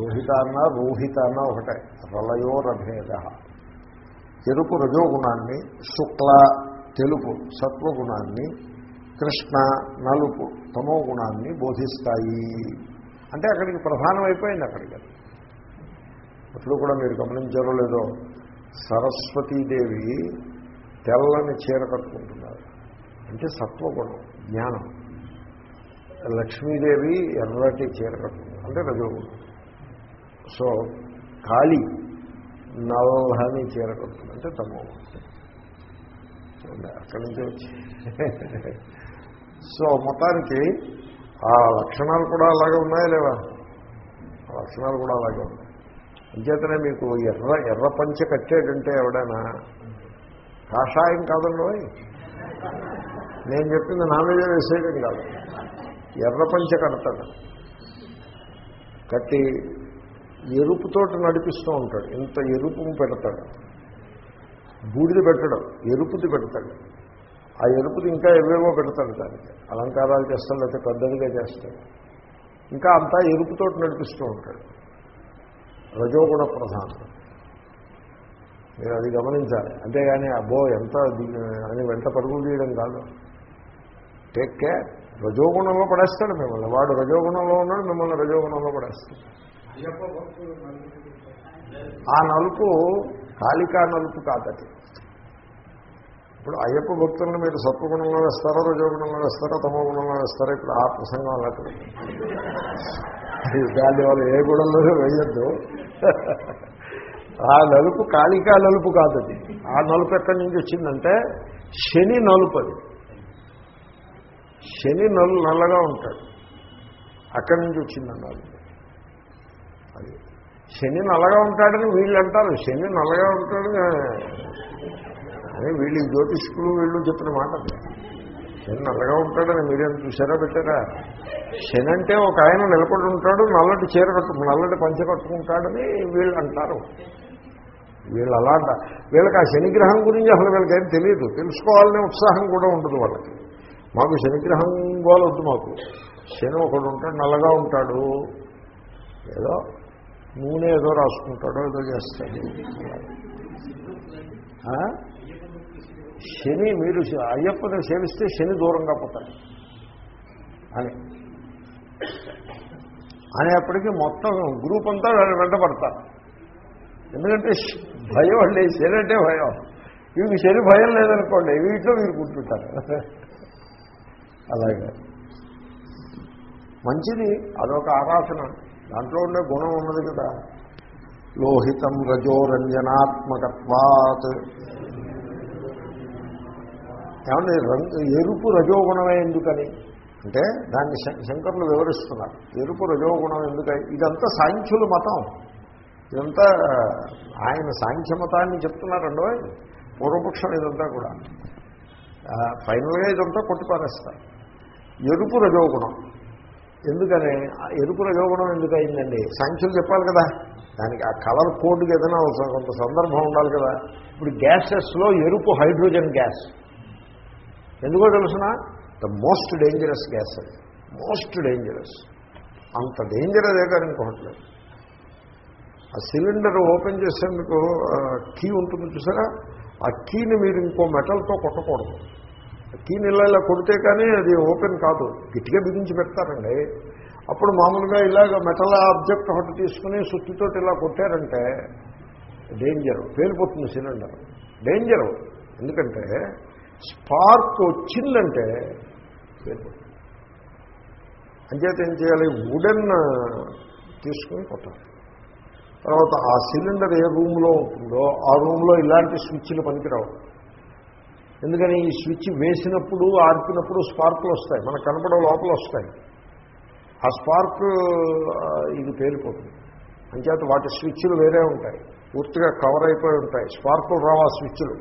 A: లోహిత అన్న రోహిత అన్న ఒకటే. రలయోరభేద ఎరుపు రజోగుణాన్ని శుక్ల తెలుపు సత్వగుణాన్ని కృష్ణ నలుపు తమో గుణాన్ని బోధిస్తాయి. అంటే అక్కడికి ప్రధానమైపోయింది అక్కడికి. ఇప్పుడు కూడా మీరు గమనించారో లేదో సరస్వతీదేవి తెల్లని చీర కట్టుకుంటున్నారు. అంటే సత్వగుణం జ్ఞానం. లక్ష్మీదేవి ఎర్రటి చీర కట్టుకుంటుంది. అంటే రజోగుణం. సో కాళీ నల్లని చీర కట్టుకుంది అంటే తమో గుణం. అక్కడి నుంచి వచ్చి. సో మొత్తానికి ఆ లక్షణాలు కూడా అలాగే ఉన్నాయా లేవా? ఆ లక్షణాలు కూడా అలాగే ఉన్నాయి అంచేతనే మీకు ఎర్ర ఎర్ర పంచ కట్టేటంటే ఎవడైనా కాషాయం కాదండి నేను చెప్పింది నా మీద వేసేయడం కాదు. ఎర్ర పంచ కడతాడు. కట్టి ఎరుపుతోటి నడిపిస్తూ ఉంటాడు. ఇంత ఎరుపు పెడతాడు. బూడిద పెట్టడం ఎరుపుది పెడతాడు. ఆ ఎరుపుది ఇంకా ఎవేవో పెడతాడు దానికి. అలంకారాలు చేస్తాడు లేకపోతే పెద్దదిగా చేస్తాడు. ఇంకా అంతా ఎరుపుతోటి నడిపిస్తూ ఉంటాడు. రజోగుణ ప్రధానం. మీరు అది గమనించాలి. అంతేగాని అబ్బో ఎంత అని వెంట పరుగులు తీయడం కాదు. Take care. రజోగుణంలో పడేస్తాడు మిమ్మల్ని. వాడు రజోగుణంలో ఉన్నాడు మిమ్మల్ని రజోగుణంలో పడేస్తాడు. ఆ నలుపు కాళికా నలుపు కాదది ఇప్పుడు అయ్యప్ప భక్తులను మీరు సత్వగుణంలో వేస్తారో రజోగుణంలో వేస్తారో తమో గుణంలో వేస్తారో? ఇప్పుడు ఆ ప్రసంగం అలా దాన్ని వాళ్ళు ఏ గుణంలో వేయొద్దు. ఆ నలుపు కాళికా నలుపు కాదది ఆ నలుపు ఎక్కడి నుంచి వచ్చిందంటే శని నలుపు అది. శని నలు నల్లగా ఉంటాడు. అక్కడి నుంచి వచ్చిందన్నారు అది. శని నల్లగా ఉంటాడని వీళ్ళు అంటారు. శని నల్లగా ఉంటాడని అని వీళ్ళు జ్యోతిష్కులు వీళ్ళు చెప్పిన మాట. శని నల్లగా ఉంటాడని మీరేం చూసారా పెట్టారా? శని అంటే ఒక ఆయన నిలబడి ఉంటాడు నల్లటి చీర కట్టు నల్లటి పంచ కట్టుకుంటాడని వీళ్ళు అంటారు. వీళ్ళు అలా వీళ్ళకి ఆ శనిగ్రహం గురించి అసలు వీళ్ళకేం తెలియదు. తెలుసుకోవాలనే ఉత్సాహం కూడా ఉండదు వాళ్ళకి. మాకు శనిగ్రహం గోలొద్దు మాకు. శని ఒకడు ఉంటాడు నల్లగా ఉంటాడు. ఏదో నూనె ఏదో రాసుకుంటాడో ఏదో చేస్తాడు. శని మీరు అయ్యప్పని సేవిస్తే శని దూరంగా పోతాడు. అని. అనేప్పటికీ మొత్తం గ్రూప్ అంతా వెంటబడతారు ఎందుకంటే భయం అండి శరీరంటే అంటే భయం. వీరికి శరీర భయం లేదనుకోండి వీటిలో వీరు కూర్చుంటారు. అలాగే. మంచిది అదొక ఆరాధన దాంట్లో ఉండే గుణం ఉన్నది కదా. లోహితం రజోరంజనాత్మకత్వాత్ ఏమంటే రంగు ఎరుపు రజోగుణమే ఎందుకని? అంటే దాన్ని శం- శంకరులు వివరిస్తున్నారు. ఎరుపు రజోగుణం ఎందుకని ఇదంతా సాంఖ్యుల మతం. ఇదంతా ఆయన సాంఖ్య మతాన్ని చెప్తున్నారండో? పూర్వపక్షం ఇదంతా కూడా. ఫైనల్గా ఇదంతా కొట్టిపారేస్తారు. ఎరుపు రజోగుణం. ఎందుకని? ఆ ఎరుపు రజోగుణం ఎందుకయిందండి? సాంఖ్యులు చెప్పాలి కదా. దానికి ఆ కలర్ కోడ్కి ఏదైనా కొంత సందర్భం ఉండాలి కదా. ఇప్పుడు గ్యాసెస్లో ఎరుపు హైడ్రోజన్ గ్యాస్. ఎందుకో తెలుసిన? ద మోస్ట్ డేంజరస్ గ్యాస్ అది. Most dangerous. అంత డేంజర్ అదే కానీ ఇంకొకట్లేదు ఆ సిలిండర్ ఓపెన్ చేసేందుకు కీ ఉంటుంది చూసారా? ఆ కీని మీరు ఇంకో మెటల్తో కొట్టకూడదు. కీని ఇలా ఇలా కొడితే కానీ అది ఓపెన్ కాదు. గట్టిగా బిగించి పెడతారండి. అప్పుడు మామూలుగా ఇలాగ మెటల్ ఆబ్జెక్ట్ ఒకటి తీసుకుని సుత్తితో ఇలా కొట్టారంటే డేంజర్. పేలిపోతుంది సిలిండర్. డేంజరు. ఎందుకంటే స్పార్క్ వచ్చిందంటే పేలిపోతుంది అంచేత ఏం చేయాలి? వుడెన్ తీసుకుని కొట్టాలి తర్వాత ఆ సిలిండర్ ఏ రూమ్లో ఉంటుందో ఆ రూమ్లో ఇలాంటి స్విచ్లు పనికిరావు. ఎందుకని? ఈ స్విచ్ వేసినప్పుడు ఆర్పినప్పుడు స్పార్కులు వస్తాయి. మనకు కనపడే లోపల వస్తాయి. ఆ స్పార్క్ ఇది పేలిపోతుంది. అంచేత వాటి స్విచ్లు వేరే ఉంటాయి. పూర్తిగా కవర్ అయిపోయి ఉంటాయి. స్పార్కులు రావు ఆ స్విచ్లు.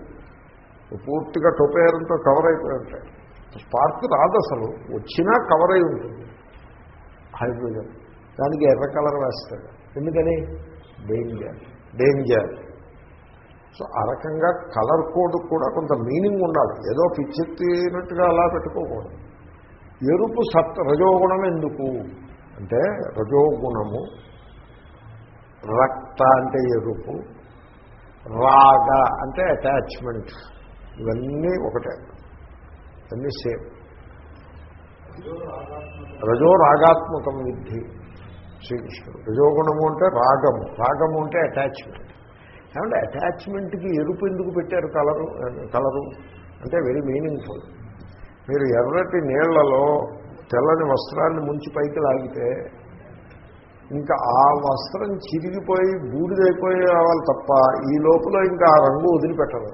A: పూర్తిగా టొపేరంతో కవర్ అయిపోయి ఉంటాయి. స్పార్క్ రాదు అసలు. వచ్చినా కవర్ అయి ఉంటుంది. హైడ్రోజన్. దానికి ఎర్ర కలర్ వేస్తాడు. ఎందుకని? డేంజర్ డేంజర్ సో ఆ రకంగా కలర్ కోడ్ కూడా కొంత మీనింగ్ ఉండాలి. ఏదో పిచ్చెత్తినట్టుగా అలా పెట్టుకోకూడదు. ఎరుపు సత్ రజోగుణం ఎందుకు? అంటే రజోగుణము రక్త అంటే ఎరుపు రాగ అంటే అటాచ్మెంట్ ఇవన్నీ ఒకటే. అన్నీ సేమ్. రజో రాగాత్మకం విద్ధి శ్రీకృష్ణుడు. రజోగుణము అంటే రాగము. రాగము అంటే అటాచ్మెంట్ ఏమంటే అటాచ్మెంట్కి ఎరుపు ఎందుకు పెట్టారు కలరు? కలరు అంటే వెరీ మీనింగ్ఫుల్ మీరు ఎర్రటి నీళ్ళలో తెల్లని వస్త్రాన్ని ముంచి పైకి లాగితే ఇంకా ఆ వస్త్రం చిరిగిపోయి బూడిదైపోయి రావాలి తప్ప ఈ లోపల ఇంకా ఆ రంగు వదిలిపెట్టదు